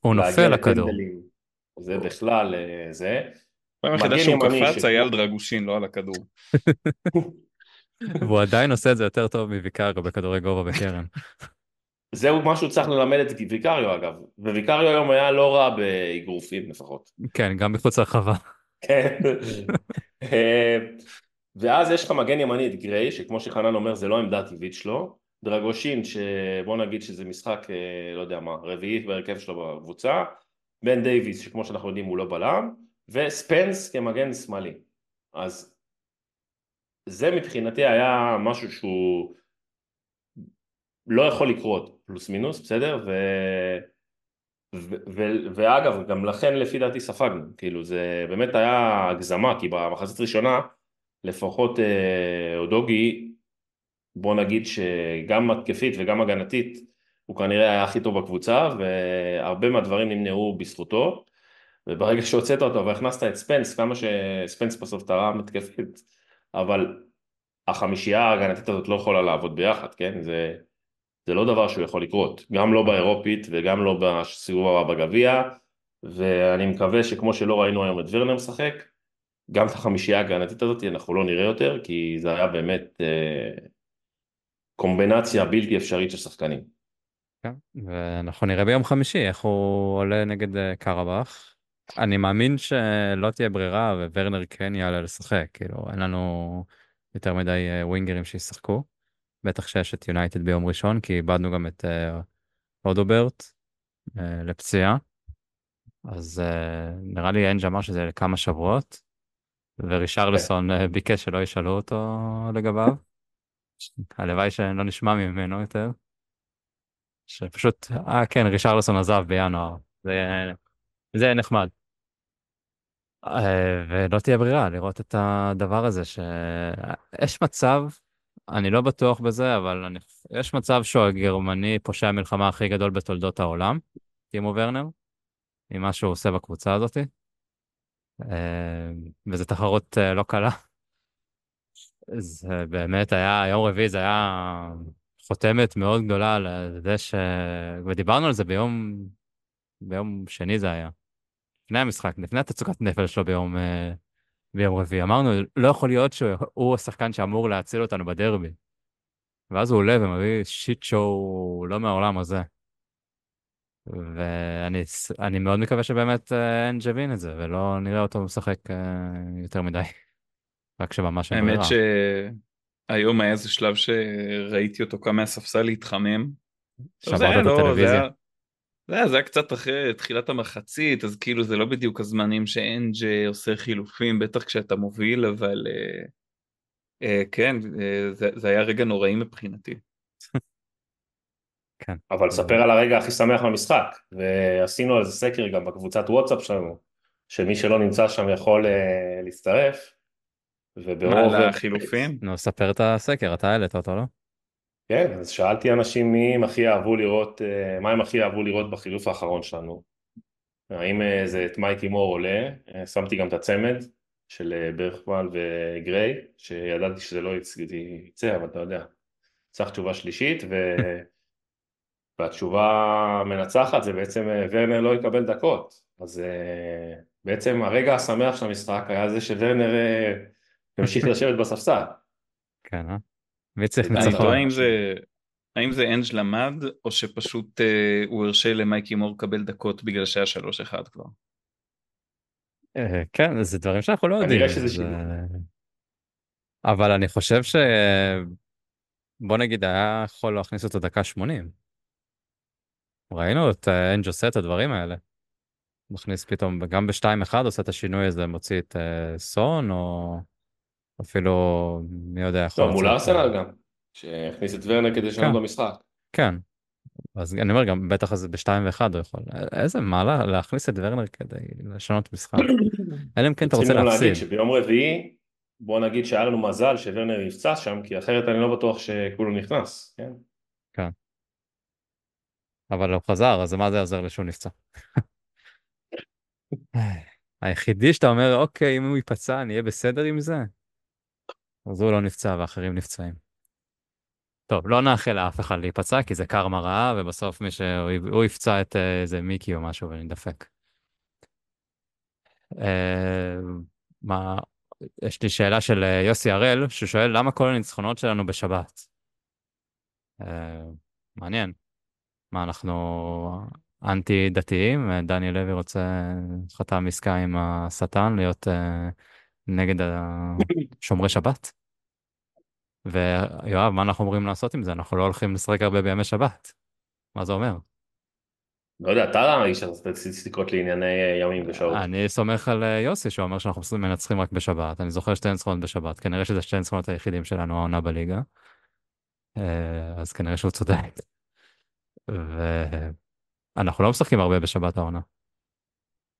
[SPEAKER 1] הוא נופל לכדור.
[SPEAKER 3] זה בכלל אה, זה.
[SPEAKER 2] פעם היחידה שהוא קפץ היה על דרגושין, לא על הכדור.
[SPEAKER 1] והוא עדיין עושה את זה יותר טוב מוויקריו בכדורי גובה בקרן.
[SPEAKER 3] זהו מה שהוא צריך ללמד את ויקריו אגב, וויקריו היום היה לא רע באגרופים לפחות.
[SPEAKER 1] כן, גם מחוץ לרחבה.
[SPEAKER 3] כן. אה, ואז יש לך מגן ימני את גריי, שכמו שחנן אומר זה לא עמדה טבעית שלו, דרגושין שבוא נגיד שזה משחק, אה, לא יודע מה, רביעי בהרכב שלו בקבוצה, בן דייוויס שכמו שאנחנו יודעים הוא לא בלם, וספנס כמגן שמאלי. אז זה מבחינתי היה משהו שהוא לא יכול לקרות, פלוס מינוס, בסדר? ו... ו... ו... ואגב, גם לכן לפי דעתי ספגנו, כאילו זה באמת היה הגזמה, כי במחצית ראשונה לפחות אה, אודוגי, בוא נגיד שגם התקפית וגם הגנתית הוא כנראה היה הכי טוב בקבוצה, והרבה מהדברים נמנעו בזכותו, וברגע שהוצאת אותו והכנסת את ספנס, כמה שספנס בסוף תרם התקפית, אבל החמישייה ההגנתית הזאת לא יכולה לעבוד ביחד, כן? זה, זה לא דבר שהוא יכול לקרות, גם לא באירופית וגם לא בסיבוב הבא בגביע, ואני מקווה שכמו שלא ראינו היום את ורנר משחק, גם את החמישייה ההגנתית הזאת אנחנו לא נראה יותר, כי זה היה באמת אה, קומבינציה בלתי אפשרית של שחקנים.
[SPEAKER 1] כן, ואנחנו נראה ביום חמישי איך הוא עולה נגד אה, קרבאח. אני מאמין שלא תהיה ברירה וורנר כן יעלה לשחק, כאילו אין לנו יותר מדי אה, ווינגרים שישחקו. בטח שיש את יונייטד ביום ראשון, כי איבדנו גם את אה, אודוברט לפציעה. אז נראה לי אנג' אמר שזה לכמה שבועות, ורישרלסון ביקש שלא ישאלו אותו לגביו. הלוואי שלא נשמע ממנו יותר. שפשוט, אה כן, רישרלסון עזב בינואר, זה, זה נחמד. אה, ולא תהיה ברירה לראות את הדבר הזה שיש מצב, אני לא בטוח בזה, אבל אני... יש מצב שהוא הגרמני פושע המלחמה הכי גדול בתולדות העולם, טימו ורנר, עם מה שהוא עושה בקבוצה הזאת. אה, וזו תחרות אה, לא קלה. זה באמת היה, יום רביעי זה היה חותמת מאוד גדולה לזה ש... ודיברנו על זה ביום, ביום שני זה היה. לפני המשחק, לפני התצוגת נפל שלו ביום, אה, ביום רביעי. אמרנו, לא יכול להיות שהוא השחקן שאמור להציל אותנו בדרבי. ואז הוא עולה ומביא שיט שואו לא מהעולם הזה. ואני מאוד מקווה שבאמת אנג' הבין את זה, ולא נראה אותו משחק אה, יותר מדי. רק שממש אין
[SPEAKER 2] ברירה. האמת שהיום היה איזה שלב שראיתי אותו קם מהספסל להתחמם.
[SPEAKER 1] שברת את לא, הטלוויזיה.
[SPEAKER 2] זה היה, זה היה קצת אחרי תחילת המחצית, אז כאילו זה לא בדיוק הזמנים שאנג' עושה חילופים, בטח כשאתה מוביל, אבל אה, אה, כן, אה, זה, זה היה רגע נוראי מבחינתי.
[SPEAKER 3] כן. אבל ספר על הרגע הכי שמח במשחק, ועשינו על זה סקר גם בקבוצת וואטסאפ שלנו, שמי שלא נמצא שם יכול אה, להצטרף,
[SPEAKER 2] וברוב... מה, לחילופין?
[SPEAKER 1] נו, ספר את הסקר, אתה העלית אותו, לא?
[SPEAKER 3] כן, אז שאלתי אנשים מי הם הכי אהבו לראות, אה, מה הם הכי אהבו לראות בחילוף האחרון שלנו. האם אה, זה את מייקי מור עולה, אה, שמתי גם את הצמד של ברכמן וגריי, שידעתי שזה לא יצא, אבל אתה יודע, צריך תשובה שלישית, ו... והתשובה המנצחת זה בעצם ורנר לא יקבל דקות, אז בעצם הרגע השמח של המשחק היה זה שוורנר ימשיך לשבת בספסל.
[SPEAKER 1] כן, אה? וצריך
[SPEAKER 2] ניצחון. אני תוהה אם זה, האם זה אנג' למד, או שפשוט אה, הוא הרשה למייקי מור לקבל דקות בגלל שהיה שלוש אחד כבר.
[SPEAKER 1] אה, כן, זה דברים שאנחנו לא יודעים.
[SPEAKER 3] כנראה שזה שינוי.
[SPEAKER 1] אבל אני חושב ש... בוא נגיד, היה יכול להכניס אותו דקה 80. ראינו את אה, אנג' עושה את הדברים האלה. מכניס פתאום, גם ב-2-1 עושה את השינוי הזה, מוציא את uh, סון, או אפילו, מי יודע,
[SPEAKER 3] יכול... טוב, מול ארסנל גם, שהכניס את ורנר כדי לשנות כן. במשחק.
[SPEAKER 1] כן, אז אני אומר גם, בטח זה ב-2 ו-1 הוא יכול. איזה מעלה להכניס את ורנר כדי לשנות משחק. אלא אם כן אתה רוצה להפסיד. צריכים להגיד
[SPEAKER 3] שביום רביעי, בוא נגיד שהיה לנו מזל שוורנר יפצע שם, כי אחרת אני לא בטוח שכולו נכנס, כן?
[SPEAKER 1] כן. אבל הוא חזר, אז מה זה עוזר לי שהוא נפצע? היחידי שאתה אומר, אוקיי, אם הוא ייפצע, אני אהיה בסדר עם זה? אז הוא לא נפצע ואחרים נפצעים. טוב, לא נאחל לאף אחד להיפצע, כי זה קרמה רעה, ובסוף מי שהוא יפצע את אה, איזה מיקי או משהו ונדפק. אה, מה, יש לי שאלה של אה, יוסי הראל, ששואל למה כל הניצחונות שלנו בשבת? מעניין. מה, אנחנו אנטי דתיים? דניאל לוי רוצה, חתם עסקה עם השטן להיות נגד שומרי שבת? ויואב, מה אנחנו אמורים לעשות עם זה? אנחנו לא הולכים לשחק הרבה בימי שבת. מה זה אומר?
[SPEAKER 3] לא יודע, אתה האיש הסטטיסטיקות לענייני אה, ימים ושעות.
[SPEAKER 1] אני סומך על אה, יוסי שאומר שאנחנו מנצחים רק בשבת. אני זוכר שתי ניצחונות בשבת. כנראה שזה שתי ניצחונות היחידים שלנו העונה בליגה. אה, אז כנראה שהוא צודק. ואנחנו לא משחקים הרבה בשבת העונה.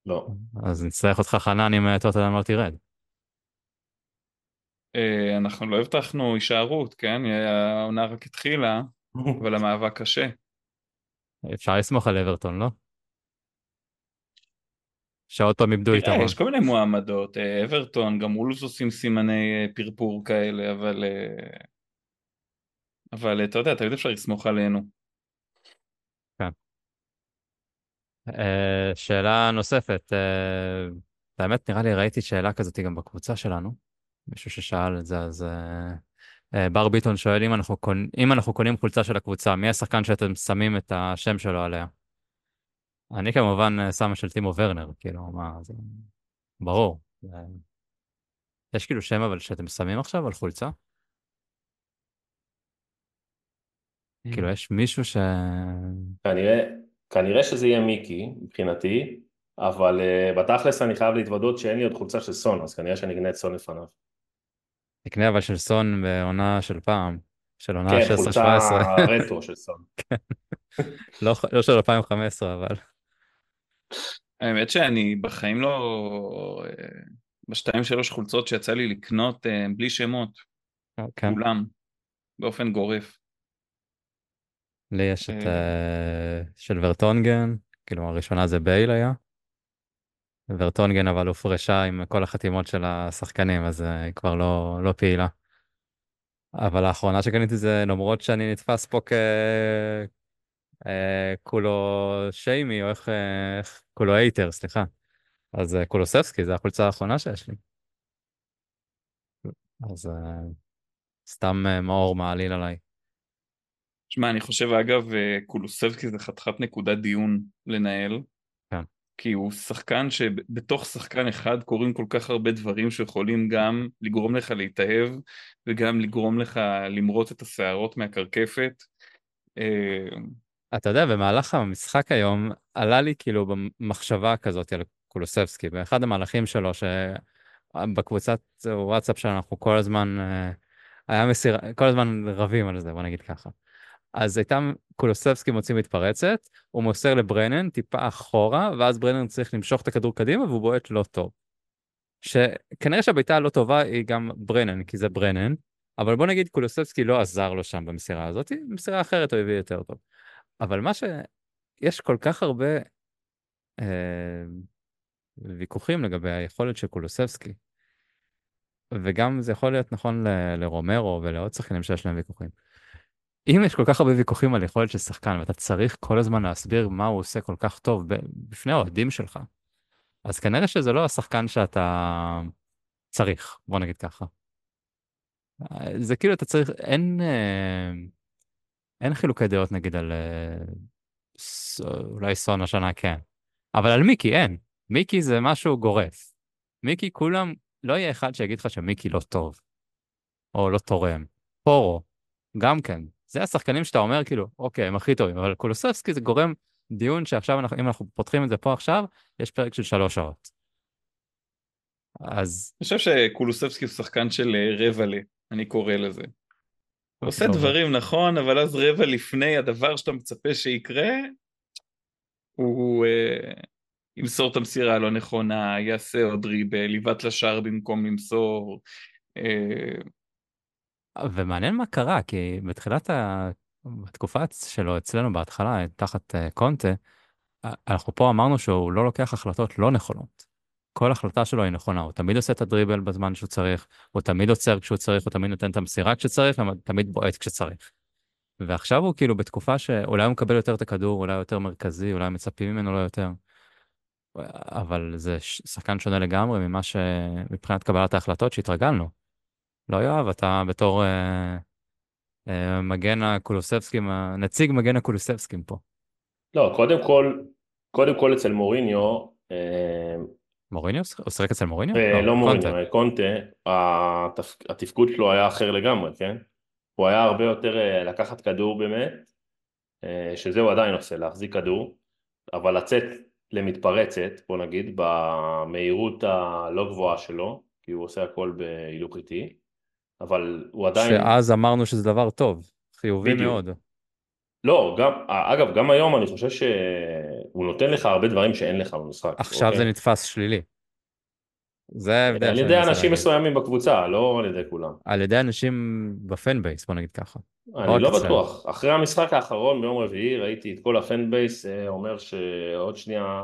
[SPEAKER 3] לא.
[SPEAKER 1] אז נצטרך אותך חנן אם טוטלם לא תרד.
[SPEAKER 2] אה, אנחנו לא הבטחנו הישארות, כן? העונה רק התחילה, אבל המאבק קשה.
[SPEAKER 1] אפשר לסמוך על אברטון, לא? שעוד פעם איבדו יתרון.
[SPEAKER 2] יש כל מיני מועמדות, אה, אברטון, גם וולפס עושים סימני אה, פרפור כאלה, אבל... אבל אתה יודע, תמיד אפשר לסמוך עלינו.
[SPEAKER 1] אה, שאלה נוספת, באמת נראה לי ראיתי שאלה כזאת גם בקבוצה שלנו, מישהו ששאל את זה, אז אה, אה, בר ביטון שואל אם אנחנו, קונ... אם אנחנו קונים חולצה של הקבוצה, מי השחקן שאתם שמים את השם שלו עליה? אני כמובן אה, שם של טימו ורנר, כאילו, מה, זה ברור. זה... יש כאילו שם אבל שאתם שמים עכשיו על חולצה? כאילו, יש מישהו ש...
[SPEAKER 3] כנראה, כנראה שזה יהיה מיקי מבחינתי, אבל uh, בתכלס אני חייב להתוודות שאין לי עוד חולצה של סון, אז כנראה שאני אקנה את סון לפניו.
[SPEAKER 1] תקנה אבל של סון בעונה של פעם, של עונה
[SPEAKER 3] כן,
[SPEAKER 1] 16-17.
[SPEAKER 3] חולצה רטרו של סון.
[SPEAKER 1] לא, לא של 2015 אבל.
[SPEAKER 2] האמת שאני בחיים לא... בשתיים שלוש חולצות שיצא לי לקנות אה, בלי שמות,
[SPEAKER 1] כן.
[SPEAKER 2] כולם, באופן גורף.
[SPEAKER 1] לי יש את
[SPEAKER 2] אה.
[SPEAKER 1] אה, של ורטונגן, כאילו הראשונה זה בייל היה. ורטונגן אבל הופרשה עם כל החתימות של השחקנים אז אה, היא כבר לא, לא פעילה. אבל האחרונה שקניתי זה למרות שאני נתפס פה כ... אה, שיימי או איך, אה, איך כולו הייטר סליחה. אז קולוספסקי זה החולצה האחרונה שיש לי. אז סתם מאור מעליל עליי.
[SPEAKER 2] שמע, אני חושב אגב, קולוסבסקי זה חתיכת נקודת דיון לנהל. כי הוא שחקן שבתוך שחקן אחד קורים כל כך הרבה דברים שיכולים גם לגרום לך להתאהב וגם לגרום לך למרוט את השערות מהקרקפת. אה,
[SPEAKER 1] אתה יודע, במהלך המשחק היום עלה לי כאילו במחשבה כזאת על קולוסבסקי, באחד המהלכים שלו, שבקבוצת וואטסאפ שלנו אנחנו כל הזמן, אה, היה מסיר, כל הזמן רבים על זה, בוא נגיד ככה. אז הייתה קולוסבסקי מוציא מתפרצת, הוא מוסר לברנן טיפה אחורה, ואז ברנן צריך למשוך את הכדור קדימה והוא בועט לא טוב. שכנראה שהבעיטה הלא טובה היא גם ברנן, כי זה ברנן, אבל בוא נגיד קולוסבסקי לא עזר לו שם במסירה הזאת, במסירה אחרת הוא הביא יותר טוב. אבל מה ש... יש כל כך הרבה אה, ויכוחים לגבי היכולת של קולוסבסקי, וגם זה יכול להיות נכון ל- לרומרו ולעוד שחקנים שיש להם ויכוחים. אם יש כל כך הרבה ויכוחים על יכולת של שחקן ואתה צריך כל הזמן להסביר מה הוא עושה כל כך טוב בפני האוהדים שלך, אז כנראה שזה לא השחקן שאתה צריך, בוא נגיד ככה. זה כאילו אתה צריך, אין, אה, אין חילוקי דעות נגיד על אה, אולי סון השנה כן, אבל על מיקי אין. מיקי זה משהו גורף. מיקי כולם, לא יהיה אחד שיגיד לך שמיקי לא טוב, או לא תורם. פורו, גם כן. זה השחקנים שאתה אומר כאילו, אוקיי, הם הכי טובים, אבל קולוסבסקי זה גורם דיון שעכשיו, אנחנו, אם אנחנו פותחים את זה פה עכשיו, יש פרק של שלוש שעות. אז...
[SPEAKER 2] אני חושב שקולוסבסקי הוא שחקן של אה, רבע ל, אני קורא לזה. הוא עושה
[SPEAKER 1] טוב.
[SPEAKER 2] דברים נכון, אבל אז רבע לפני הדבר שאתה מצפה שיקרה, הוא אה, ימסור את המסירה הלא נכונה, יעשה עוד דריבל, יבעט לשער במקום למסור. אה,
[SPEAKER 1] ומעניין מה קרה, כי בתחילת ה... בתקופה שלו אצלנו בהתחלה, תחת אה, קונטה, אנחנו פה אמרנו שהוא לא לוקח החלטות לא נכונות. כל החלטה שלו היא נכונה, הוא תמיד עושה את הדריבל בזמן שהוא צריך, הוא תמיד עוצר כשהוא צריך, הוא תמיד נותן את המסירה כשצריך, ותמיד בועט כשצריך. ועכשיו הוא כאילו בתקופה שאולי הוא מקבל יותר את הכדור, אולי הוא יותר מרכזי, אולי מצפים ממנו לא יותר. אבל זה ש- שחקן שונה לגמרי ממה שמבחינת קבלת ההחלטות שהתרגלנו. לא יואב, אתה בתור אה, אה, מגן הקולוסבסקים, נציג מגן הקולוסבסקים פה.
[SPEAKER 3] לא, קודם כל, קודם כל אצל מוריניו, אה,
[SPEAKER 1] מוריניו? הוא שיחק אצל מוריניו?
[SPEAKER 3] אה, לא מוריניו,
[SPEAKER 1] קונטה.
[SPEAKER 3] אה, קונטה, התפ... התפקוד שלו היה אחר לגמרי, כן? הוא היה הרבה יותר אה, לקחת כדור באמת, אה, שזה הוא עדיין עושה, להחזיק כדור, אבל לצאת למתפרצת, בוא נגיד, במהירות הלא גבוהה שלו, כי הוא עושה הכל בהילוך איטי, אבל הוא עדיין...
[SPEAKER 1] שאז אמרנו שזה דבר טוב, חיובי
[SPEAKER 3] בדיוק.
[SPEAKER 1] מאוד.
[SPEAKER 3] לא, גם, אגב, גם היום אני חושב שהוא נותן לך הרבה דברים שאין לך במשחק.
[SPEAKER 1] עכשיו
[SPEAKER 3] אוקיי?
[SPEAKER 1] זה נתפס שלילי. זה ההבדל
[SPEAKER 3] על ידי אנשים
[SPEAKER 1] להגיד.
[SPEAKER 3] מסוימים בקבוצה, לא על ידי כולם.
[SPEAKER 1] על ידי אנשים ב fan base, בוא נגיד ככה.
[SPEAKER 3] אני לא. בטוח. אחרי המשחק האחרון ביום רביעי ראיתי את כל ה fan base אה, אומר שעוד שנייה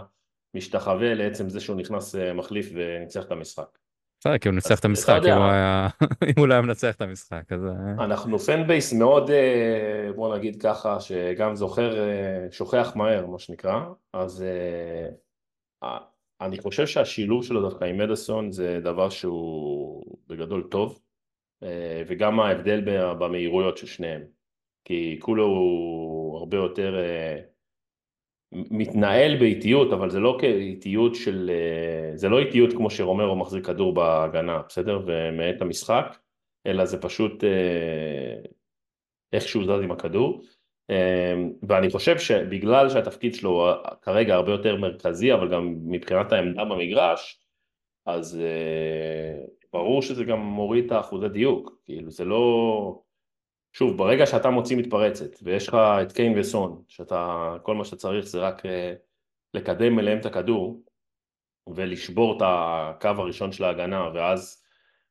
[SPEAKER 3] משתחווה לעצם זה שהוא נכנס אה, מחליף וניצח את המשחק.
[SPEAKER 1] בסדר, כי הוא ניצח את המשחק. אם הוא היה- אם הוא לא היה מנצח את המשחק, אז... אה,
[SPEAKER 3] אנחנו פן בייס מאוד, אה, בוא נגיד ככה, שגם זוכר, אה, שוכח מהר, מה שנקרא, אז אני חושב שהשילוב שלו דווקא עם מדיסון זה דבר שהוא בגדול טוב, וגם ההבדל במהירויות של שניהם, כי כולו הוא הרבה יותר מתנהל באיטיות, אבל זה לא כאיטיות של, אה, זה לא איטיות כמו שרומרו מחזיק כדור בהגנה, בסדר? ומאט המשחק, אלא זה פשוט אה, איך שהוא זז עם הכדור. אה, ואני חושב שבגלל שהתפקיד שלו כרגע הרבה יותר מרכזי, אבל גם מבחינת העמדה במגרש, אז ברור שזה גם מוריד את האחוזי דיוק, כאילו זה לא... שוב, ברגע שאתה מוציא מתפרצת ויש לך את קיין וסון, שאתה, כל מה שאתה צריך זה רק אה, לקדם אליהם את הכדור ולשבור את הקו הראשון של ההגנה ואז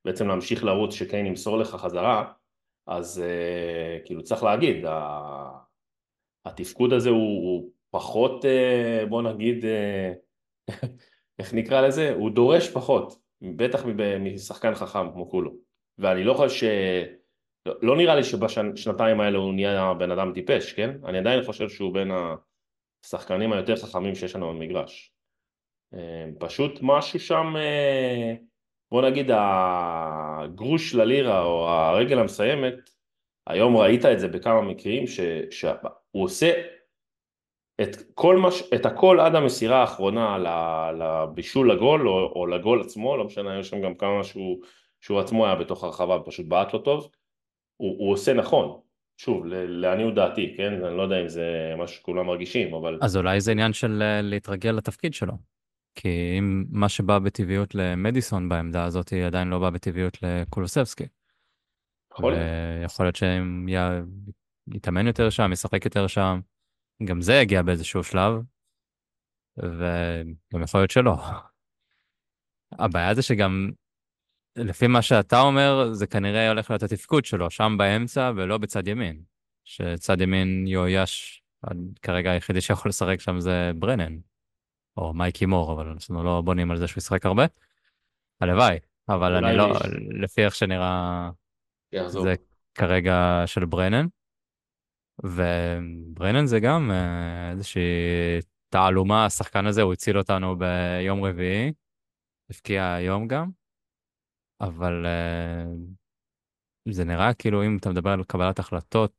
[SPEAKER 3] בעצם להמשיך לרוץ שקיין ימסור לך חזרה, אז אה, כאילו צריך להגיד, התפקוד הזה הוא, הוא פחות, אה, בוא נגיד, איך נקרא לזה? הוא דורש פחות, בטח משחקן חכם כמו כולו. ואני לא חושב ש... לא, לא נראה לי שבשנתיים האלה הוא נהיה בן אדם טיפש, כן? אני עדיין חושב שהוא בין השחקנים היותר חכמים שיש לנו במגרש. אה, פשוט משהו שם, אה, בוא נגיד הגרוש ללירה או הרגל המסיימת, היום ראית את זה בכמה מקרים, ש, שהוא עושה את, כל מש, את הכל עד המסירה האחרונה לבישול לגול או, או לגול עצמו, לא משנה, יש שם גם כמה שהוא, שהוא עצמו היה בתוך הרחבה ופשוט בעט לו טוב, הוא, הוא עושה נכון, שוב, לעניות דעתי, כן? אני לא יודע אם זה משהו שכולם מרגישים, אבל
[SPEAKER 1] אז אולי זה עניין של אה, להתרגל לתפקיד שלו. כי אם מה שבא בטבעיות למדיסון בעמדה הזאת, עדיין לא בא בטבעיות לקולוסבסקי.
[SPEAKER 3] יכול להיות.
[SPEAKER 1] ויכול להיות שאם יתאמן יותר שם, ישחק יותר שם, גם זה יגיע באיזשהו שלב, וגם יכול להיות שלא. הבעיה זה שגם, לפי מה שאתה אומר, זה כנראה הולך להיות התפקוד שלו, שם באמצע ולא בצד ימין. שצד ימין יאויש, כרגע היחידי שיכול לשחק שם זה ברנן, או מייקי מור, אבל אנחנו לא בונים על זה שהוא ישחק הרבה. הלוואי, אבל אני לא. לפי איך שנראה,
[SPEAKER 3] יחזור.
[SPEAKER 1] זה כרגע של ברנן. וברנן זה גם אה, איזושהי תעלומה, השחקן הזה, הוא הציל אותנו ביום רביעי, הבקיע היום גם, אבל אה, זה נראה כאילו אם אתה מדבר על קבלת החלטות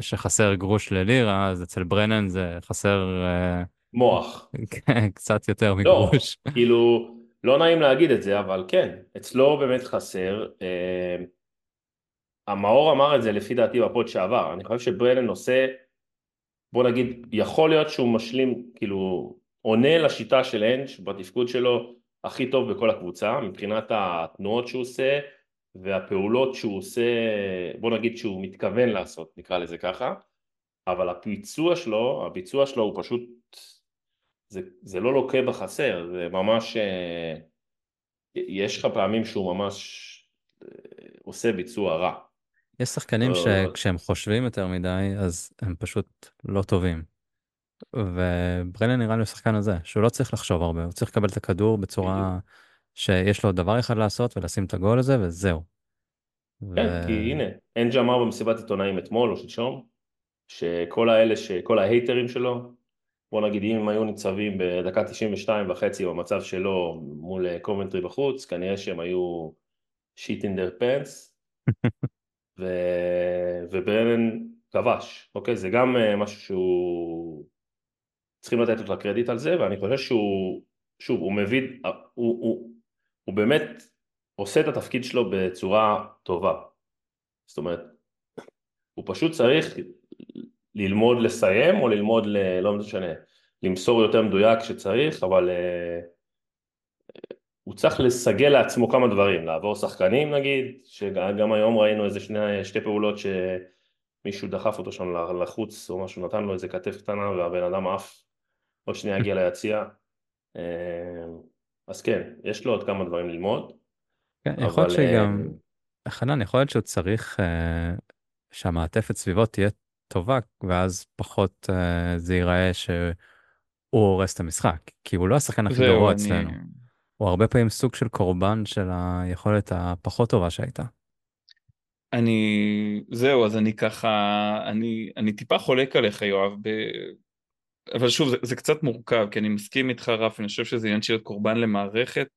[SPEAKER 1] שחסר גרוש ללירה, אז אצל ברנן זה חסר אה,
[SPEAKER 3] מוח.
[SPEAKER 1] קצת יותר
[SPEAKER 3] לא,
[SPEAKER 1] מגרוש.
[SPEAKER 3] כאילו, לא נעים להגיד את זה, אבל כן, אצלו באמת חסר. אה, המאור אמר את זה לפי דעתי בפוד שעבר, אני חושב שברנן עושה, בוא נגיד, יכול להיות שהוא משלים, כאילו, עונה לשיטה של אנץ' בתפקוד שלו הכי טוב בכל הקבוצה, מבחינת התנועות שהוא עושה והפעולות שהוא עושה, בוא נגיד שהוא מתכוון לעשות, נקרא לזה ככה, אבל הביצוע שלו, הביצוע שלו הוא פשוט, זה, זה לא לוקה בחסר, זה ממש, אה, יש לך פעמים שהוא ממש אה, עושה ביצוע רע.
[SPEAKER 1] יש שחקנים
[SPEAKER 3] לא,
[SPEAKER 1] שכשהם חושבים יותר מדי, אז הם פשוט לא טובים. וברנן נראה לי השחקן הזה, שהוא לא צריך לחשוב הרבה, הוא צריך לקבל את הכדור בצורה שיש לו דבר אחד לעשות ולשים את הגול הזה וזהו.
[SPEAKER 3] כן,
[SPEAKER 1] ו-
[SPEAKER 3] כי הנה, אנג' אמר במסיבת עיתונאים אתמול או שלשום, שכל האלה, שכל ההייטרים שלו, בוא נגיד אם היו ניצבים בדקה 92 וחצי במצב שלו מול קובנטרי בחוץ, כנראה שהם היו shit in their pants. וברנן כבש, אוקיי? זה גם אה, משהו שהוא... צריכים לתת לו את הקרדיט על זה, ואני חושב שהוא, שוב, הוא מביא, הוא, הוא, הוא באמת עושה את התפקיד שלו בצורה טובה. זאת אומרת, הוא פשוט צריך ללמוד לסיים או ללמוד, ל... לא משנה, למסור יותר מדויק כשצריך, אבל uh, הוא צריך לסגל לעצמו כמה דברים, לעבור שחקנים נגיד, שגם היום ראינו איזה שני, שתי פעולות שמישהו דחף אותו שם לחוץ או משהו, נתן לו איזה כתף קטנה והבן אדם עף, עוד שנייה הגיע ליציע. אה, אז כן, יש לו עוד כמה דברים ללמוד.
[SPEAKER 1] כן, יכול להיות שגם, חנן, יכול להיות שהוא צריך אה, שהמעטפת סביבו תהיה טובה, ואז פחות אה, זה ייראה שהוא הורס את המשחק, כי הוא לא השחקן הכי גרוע אני... אצלנו. הוא הרבה פעמים סוג של קורבן של היכולת הפחות טובה שהייתה.
[SPEAKER 2] אני, זהו, אז אני ככה, אני, אני טיפה חולק עליך, יואב, ב... אבל שוב, זה, זה קצת מורכב, כי אני מסכים איתך, רף, אני חושב שזה עניין של קורבן למערכת,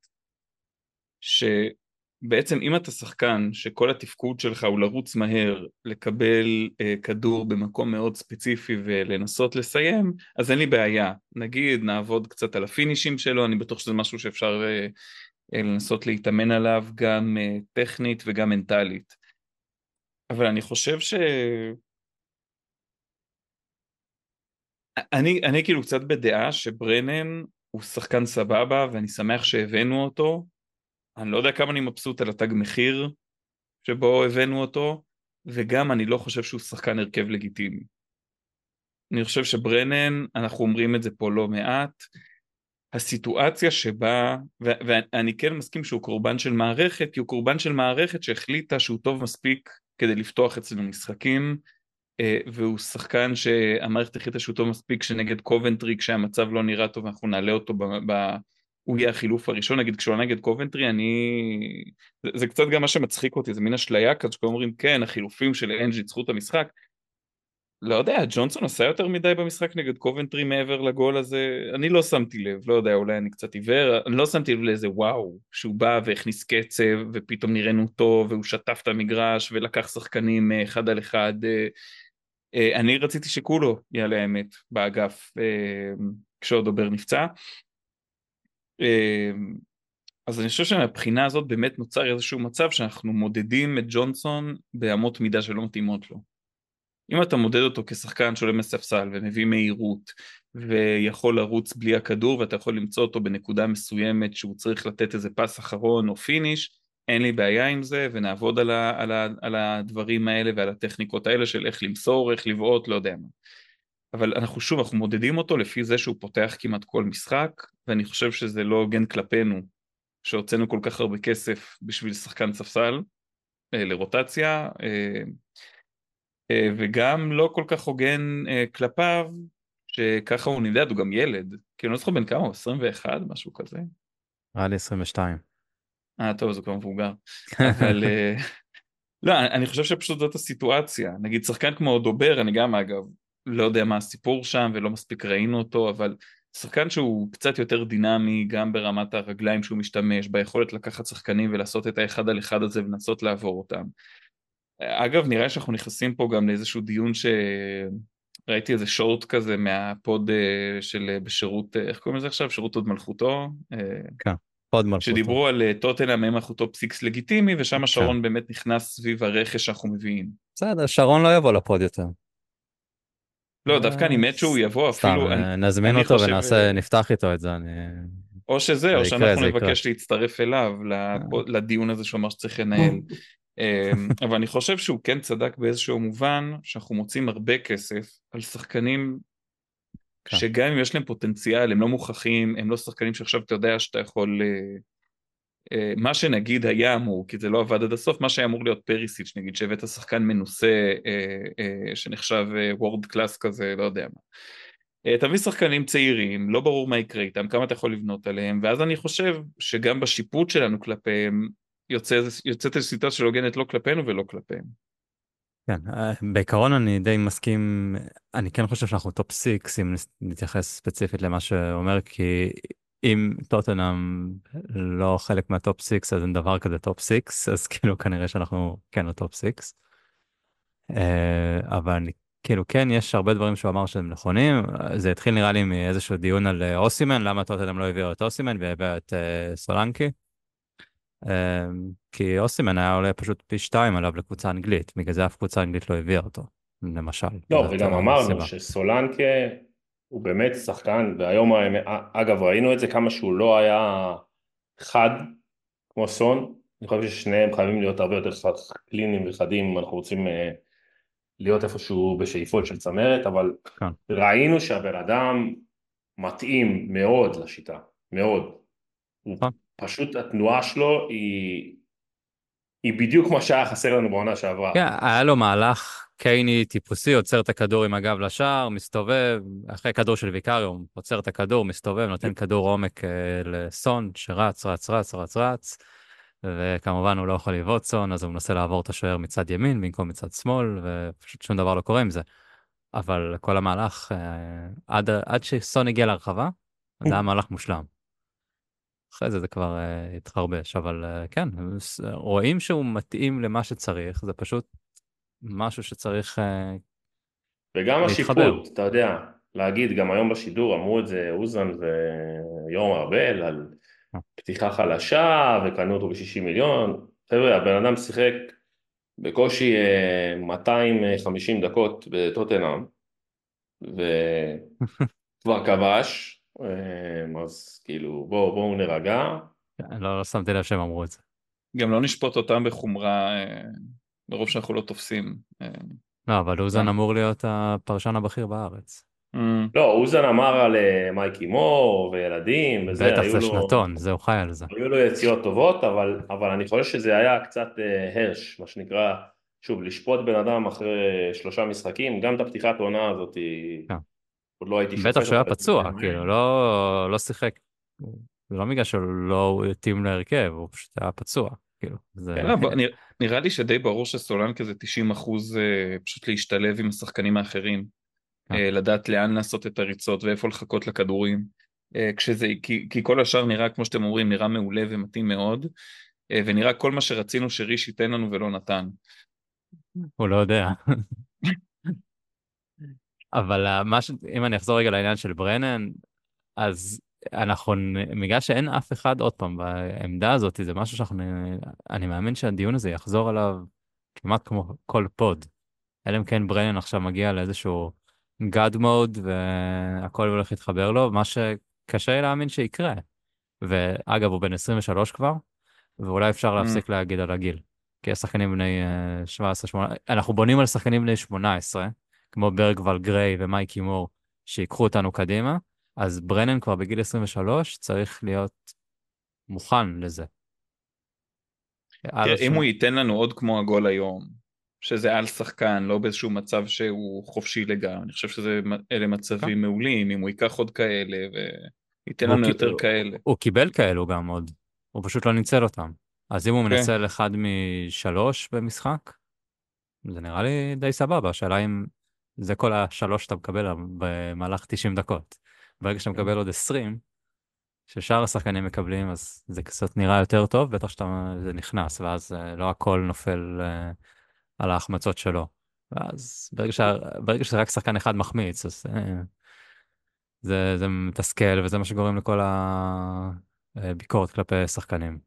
[SPEAKER 2] שבעצם אם אתה שחקן שכל התפקוד שלך הוא לרוץ מהר, לקבל אה, כדור במקום מאוד ספציפי ולנסות לסיים, אז אין לי בעיה. נגיד, נעבוד קצת על הפינישים שלו, אני בטוח שזה משהו שאפשר אה, אה, לנסות להתאמן עליו גם אה, טכנית וגם מנטלית. אבל אני חושב ש... אני, אני כאילו קצת בדעה שברנן הוא שחקן סבבה ואני שמח שהבאנו אותו. אני לא יודע כמה אני מבסוט על התג מחיר שבו הבאנו אותו, וגם אני לא חושב שהוא שחקן הרכב לגיטימי. אני חושב שברנן, אנחנו אומרים את זה פה לא מעט, הסיטואציה שבה, ואני כן מסכים שהוא קורבן של מערכת, כי הוא קורבן של מערכת שהחליטה שהוא טוב מספיק כדי לפתוח אצלנו משחקים, והוא שחקן שהמערכת החליטה שהוא טוב מספיק שנגד קובנטרי כשהמצב לא נראה טוב אנחנו נעלה אותו ב... ב... הוא יהיה החילוף הראשון, נגיד כשהוא נגד קובנטרי, אני... זה, זה קצת גם מה שמצחיק אותי, זה מין אשליה כזאת שכולם אומרים כן, החילופים של אנג'י ניצחו את המשחק, לא יודע, ג'ונסון עשה יותר מדי במשחק נגד קובנטרי מעבר לגול הזה, אני לא שמתי לב, לא יודע, אולי אני קצת עיוור, אני לא שמתי לב לאיזה וואו, שהוא בא והכניס קצב ופתאום נראינו טוב והוא שטף את המגרש ולקח שחקנים אה, אחד על אחד, אה, אה, אני רציתי שכולו יעלה האמת באגף כשעוד עובר נפצע, אז אני חושב שמבחינה הזאת באמת נוצר איזשהו מצב שאנחנו מודדים את ג'ונסון באמות מידה שלא מתאימות לו. אם אתה מודד אותו כשחקן שעולה מספסל ומביא מהירות ויכול לרוץ בלי הכדור ואתה יכול למצוא אותו בנקודה מסוימת שהוא צריך לתת איזה פס אחרון או פיניש, אין לי בעיה עם זה ונעבוד על, ה, על, ה, על הדברים האלה ועל הטכניקות האלה של איך למסור, איך לבעוט, לא יודע מה. אבל אנחנו שוב, אנחנו מודדים אותו לפי זה שהוא פותח כמעט כל משחק ואני חושב שזה לא הוגן כלפינו שהוצאנו כל כך הרבה כסף בשביל שחקן ספסל אה, לרוטציה אה, אה, וגם לא כל כך הוגן אה, כלפיו, שככה הוא נמדד, הוא גם ילד. כאילו, אני לא זוכר בן כמה, 21, משהו כזה.
[SPEAKER 1] נראה לי 22.
[SPEAKER 2] אה, טוב, זה כבר מבוגר. אבל... אה, לא, אני חושב שפשוט זאת הסיטואציה. נגיד, שחקן כמו דובר, אני גם, אגב, לא יודע מה הסיפור שם ולא מספיק ראינו אותו, אבל שחקן שהוא קצת יותר דינמי, גם ברמת הרגליים שהוא משתמש, ביכולת לקחת שחקנים ולעשות את האחד על אחד הזה ולנסות לעבור אותם. אגב, נראה שאנחנו נכנסים פה גם לאיזשהו דיון שראיתי איזה שורט כזה מהפוד אה, של אה, בשירות, איך קוראים לזה עכשיו? שירות הוד מלכותו?
[SPEAKER 1] כן.
[SPEAKER 2] שדיברו על טוטנאם הם מלכותו פסיקס לגיטימי, ושם כן. שרון באמת נכנס סביב הרכש שאנחנו מביאים.
[SPEAKER 1] בסדר, שרון לא יבוא לפוד יותר.
[SPEAKER 2] לא, דווקא אני מת שהוא יבוא, אפילו...
[SPEAKER 1] סתם, נזמין אותו ונעשה, נפתח איתו את זה, אני...
[SPEAKER 2] או שזה, או שאנחנו נבקש להצטרף אליו לדיון הזה שהוא אמר שצריך לנהל. אמ, אבל אני חושב שהוא כן צדק באיזשהו מובן שאנחנו מוצאים הרבה כסף על שחקנים כן. שגם אם יש להם פוטנציאל הם לא מוכחים, הם לא שחקנים שעכשיו אתה יודע שאתה יכול... אה, אה, מה שנגיד היה אמור, כי זה לא עבד עד הסוף, מה שהיה אמור להיות פריסיץ' נגיד שהבאת שחקן מנוסה אה, שנחשב וורד קלאס כזה, לא יודע מה. תביא שחקנים צעירים, לא ברור מה יקרה איתם, כמה אתה יכול לבנות עליהם, ואז אני חושב שגם בשיפוט שלנו כלפיהם יוצאת איזו סיטואציה של הוגנת לא כלפינו ולא כלפיהם.
[SPEAKER 1] כן, אה, בעיקרון אני די מסכים, אני כן חושב שאנחנו top six, אם נתייחס ספציפית למה שאומר, כי אם טוטנאם לא חלק מה top six, אז אין דבר כזה top six, אז כאילו כנראה שאנחנו כן ה top six. אה, אבל אני, כאילו כן, יש הרבה דברים שהוא אמר שהם נכונים, זה התחיל נראה לי מאיזשהו דיון על אה, אוסימן, למה טוטנאם לא הביאו את אוסימן והביאו את סולנקי. אמ, כי אוסימן היה עולה פשוט פי שתיים עליו לקבוצה אנגלית, בגלל זה אף קבוצה אנגלית לא הביאה אותו, למשל.
[SPEAKER 3] לא, וגם אמרנו שסולנקה הוא באמת שחקן, והיום, אגב, ראינו את זה כמה שהוא לא היה חד כמו סון, אני חושב ששניהם חייבים להיות הרבה יותר קליניים וחדים אנחנו רוצים אה, להיות איפשהו בשאיפות של צמרת, אבל כן. ראינו שהבן אדם מתאים מאוד לשיטה, מאוד. פשוט התנועה שלו היא, היא בדיוק כמו שהיה חסר לנו בעונה שעברה.
[SPEAKER 1] כן, היה לו מהלך קייני טיפוסי, עוצר את הכדור עם הגב לשער, מסתובב, אחרי כדור של ויקריום, עוצר את הכדור, מסתובב, נותן כדור עומק אה, לסון, שרץ, רץ, רץ, רץ, רץ, וכמובן הוא לא יכול לבעוט סון, אז הוא מנסה לעבור את השוער מצד ימין במקום מצד שמאל, ופשוט שום דבר לא קורה עם זה. אבל כל המהלך, אה, עד, עד שסון הגיע להרחבה, זה היה מהלך מושלם. אחרי זה זה כבר uh, התחרבש, אבל uh, כן, רואים שהוא מתאים למה שצריך, זה פשוט משהו שצריך uh,
[SPEAKER 3] וגם
[SPEAKER 1] להתחבר.
[SPEAKER 3] השיפוט, אתה יודע, להגיד, גם היום בשידור אמרו את זה אוזן ויורם ארבל על
[SPEAKER 1] אה.
[SPEAKER 3] פתיחה חלשה וקנו אותו ב-60 מיליון, חבר'ה, הבן אדם שיחק בקושי אה, 250 דקות בטוטנאם וכבר כבש, אה, אז כאילו בואו בוא נירגע.
[SPEAKER 1] לא, לא שמתי לב שהם אמרו את זה.
[SPEAKER 2] גם לא נשפוט אותם בחומרה, אה, מרוב שאנחנו לא תופסים. אה,
[SPEAKER 1] לא, אבל אוזן. אמור להיות הפרשן הבכיר בארץ.
[SPEAKER 2] mm,
[SPEAKER 3] לא, אוזן אמר על אה, מייקי מור וילדים וזה,
[SPEAKER 1] בטח זה
[SPEAKER 3] לו-
[SPEAKER 1] שנתון, זה הוא חי על זה.
[SPEAKER 3] היו לו יציאות טובות, אבל, אבל אני חושב שזה היה קצת אה, הרש, מה שנקרא, שוב, לשפוט בן אדם אחרי שלושה משחקים, גם את הפתיחת העונה הזאת,
[SPEAKER 1] כן.
[SPEAKER 3] עוד לא הייתי שופט.
[SPEAKER 1] בטח שהוא היה. פצוע, כאילו, לא, לא שיחק. זה לא בגלל שהוא לא התאים להרכב, הוא פשוט היה פצוע, כאילו. זה...
[SPEAKER 2] לא, בוא, נראה- נראה לי שדי ברור שסולנקה זה 90 אחוז אה, פשוט להשתלב עם השחקנים האחרים.
[SPEAKER 1] כן.
[SPEAKER 2] אה, לדעת לאן לעשות את הריצות ואיפה לחכות לכדורים. אה, כשזה, כי, כי כל השאר נראה, כמו שאתם אומרים, נראה מעולה ומתאים מאוד. אה, ונראה כל מה שרצינו שריש ייתן לנו ולא נתן.
[SPEAKER 1] הוא לא יודע. אבל אה, מה ש... אם אני אחזור רגע לעניין של ברנן, אז אנחנו, בגלל שאין אף אחד, עוד פעם, בעמדה הזאת, זה משהו שאנחנו, אני מאמין שהדיון הזה יחזור עליו כמעט כמו כל פוד. אלא אם כן ברנן עכשיו מגיע לאיזשהו God mode והכל הולך להתחבר לו, מה שקשה להאמין שיקרה. ואגב, הוא בן 23 כבר, ואולי אפשר להפסיק להגיד על הגיל. כי יש שחקנים בני 17-18, אנחנו בונים על שחקנים בני 18, כמו ברגוול גריי ומייקי מור, שיקחו אותנו קדימה, אז ברנן כבר בגיל 23 צריך להיות מוכן לזה.
[SPEAKER 2] תראה, אם הוא ייתן לנו עוד כמו הגול היום, שזה על שחקן, לא באיזשהו מצב שהוא חופשי לגמרי, אני חושב שאלה מצבים מעולים, אם הוא ייקח עוד כאלה וייתן לנו יותר כאלה.
[SPEAKER 1] הוא קיבל כאלו גם עוד, הוא פשוט לא ניצל אותם. אז אם הוא
[SPEAKER 2] כן.
[SPEAKER 1] מנצל אחד משלוש במשחק, זה נראה לי די סבבה, השאלה אם זה כל השלוש שאתה מקבל במהלך 90 דקות. ברגע שאתה מקבל עוד 20, ששאר השחקנים מקבלים, אז זה קצת נראה יותר טוב, בטח שאתה, זה נכנס, ואז אה, לא הכל נופל אה, על ההחמצות שלו. ואז ברגע, שה, ברגע שרק שחקן אחד מחמיץ, אז אה, זה, זה מתסכל, וזה מה שגורם לכל הביקורת כלפי שחקנים.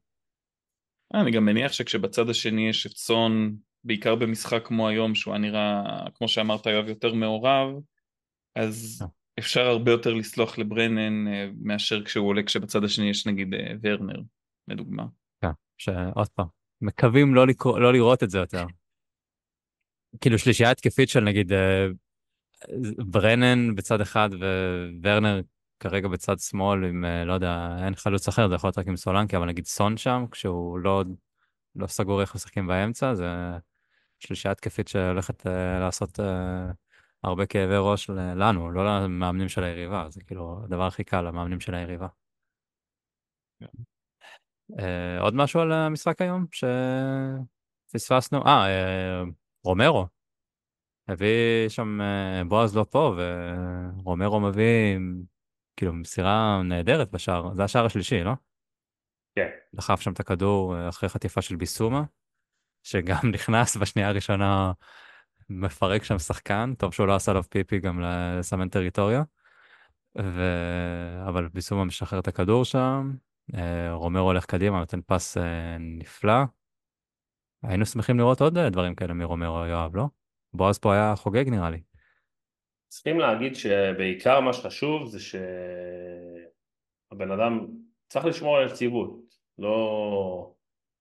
[SPEAKER 2] אני גם מניח שכשבצד השני יש את סון, בעיקר במשחק כמו היום, שהוא היה נראה, כמו שאמרת, יואב, יותר מעורב, אז
[SPEAKER 1] אה.
[SPEAKER 2] אפשר הרבה יותר לסלוח לברנן אה, מאשר כשהוא עולה כשבצד השני יש נגיד אה, ורנר, לדוגמה.
[SPEAKER 1] כן, שעוד פעם, מקווים לא, לקרוא, לא לראות את זה יותר. כאילו שלישייה התקפית של נגיד ברנן בצד אחד וורנר כרגע בצד שמאל עם, לא יודע, אין חלוץ אחר, זה יכול להיות רק עם סולנקי, אבל נגיד סון שם, כשהוא לא, לא סגור איך משחקים באמצע, זה שלישייה התקפית שהולכת אה, לעשות אה, הרבה כאבי ראש לנו, לא למאמנים של היריבה, זה כאילו הדבר הכי קל, למאמנים של היריבה. אה, עוד משהו על המשחק היום שפספסנו? אה, רומרו. הביא שם, בועז לא פה, ורומרו מביא כאילו מסירה נהדרת בשער, זה השער השלישי, לא?
[SPEAKER 3] כן.
[SPEAKER 1] דחף שם את הכדור אה, אחרי חטיפה של ביסומה, שגם נכנס בשנייה הראשונה, מפרק שם שחקן, טוב שהוא לא עשה עליו פיפי גם לסמן טריטוריה. ו... אבל ביסומה משחרר את הכדור שם, אה, רומרו הולך קדימה, נותן פס אה, נפלא. היינו שמחים לראות עוד דברים כאלה מרומרו, יואב, לא? בועז פה היה חוגג נראה לי.
[SPEAKER 3] צריכים להגיד שבעיקר מה שחשוב זה שהבן אדם צריך לשמור על יציבות, לא...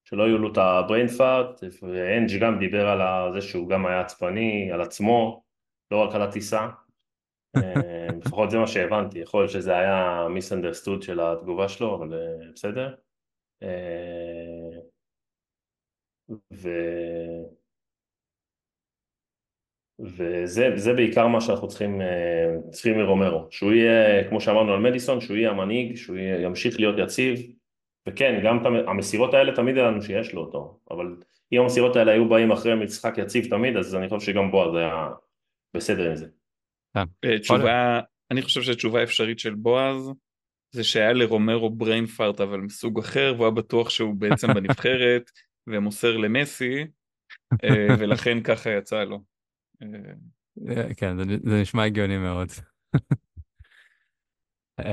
[SPEAKER 3] שלא יהיו לו את הבריין פארט, ואנג' גם דיבר על זה שהוא גם היה עצבני, על עצמו, לא רק על הטיסה. אה, לפחות זה מה שהבנתי, יכול להיות שזה היה מיסאנדרסטוד של התגובה שלו, אבל אה, בסדר. אה, ו... וזה בעיקר מה שאנחנו צריכים, צריכים מרומרו, שהוא יהיה, כמו שאמרנו על מדיסון, שהוא יהיה המנהיג, שהוא יהיה, ימשיך להיות יציב, וכן, גם המסירות האלה תמיד ידענו שיש לו אותו, אבל אם המסירות האלה היו באים אחרי משחק יציב תמיד, אז אני חושב שגם בועז היה בסדר עם זה.
[SPEAKER 2] כן. תשובה, אני חושב שתשובה אפשרית של בועז זה שהיה לרומרו בריין פארט אבל מסוג אחר והוא היה בטוח שהוא בעצם בנבחרת ומוסר למסי אה, ולכן ככה יצא לו.
[SPEAKER 1] אה, כן, זה נשמע הגיוני מאוד. Uh,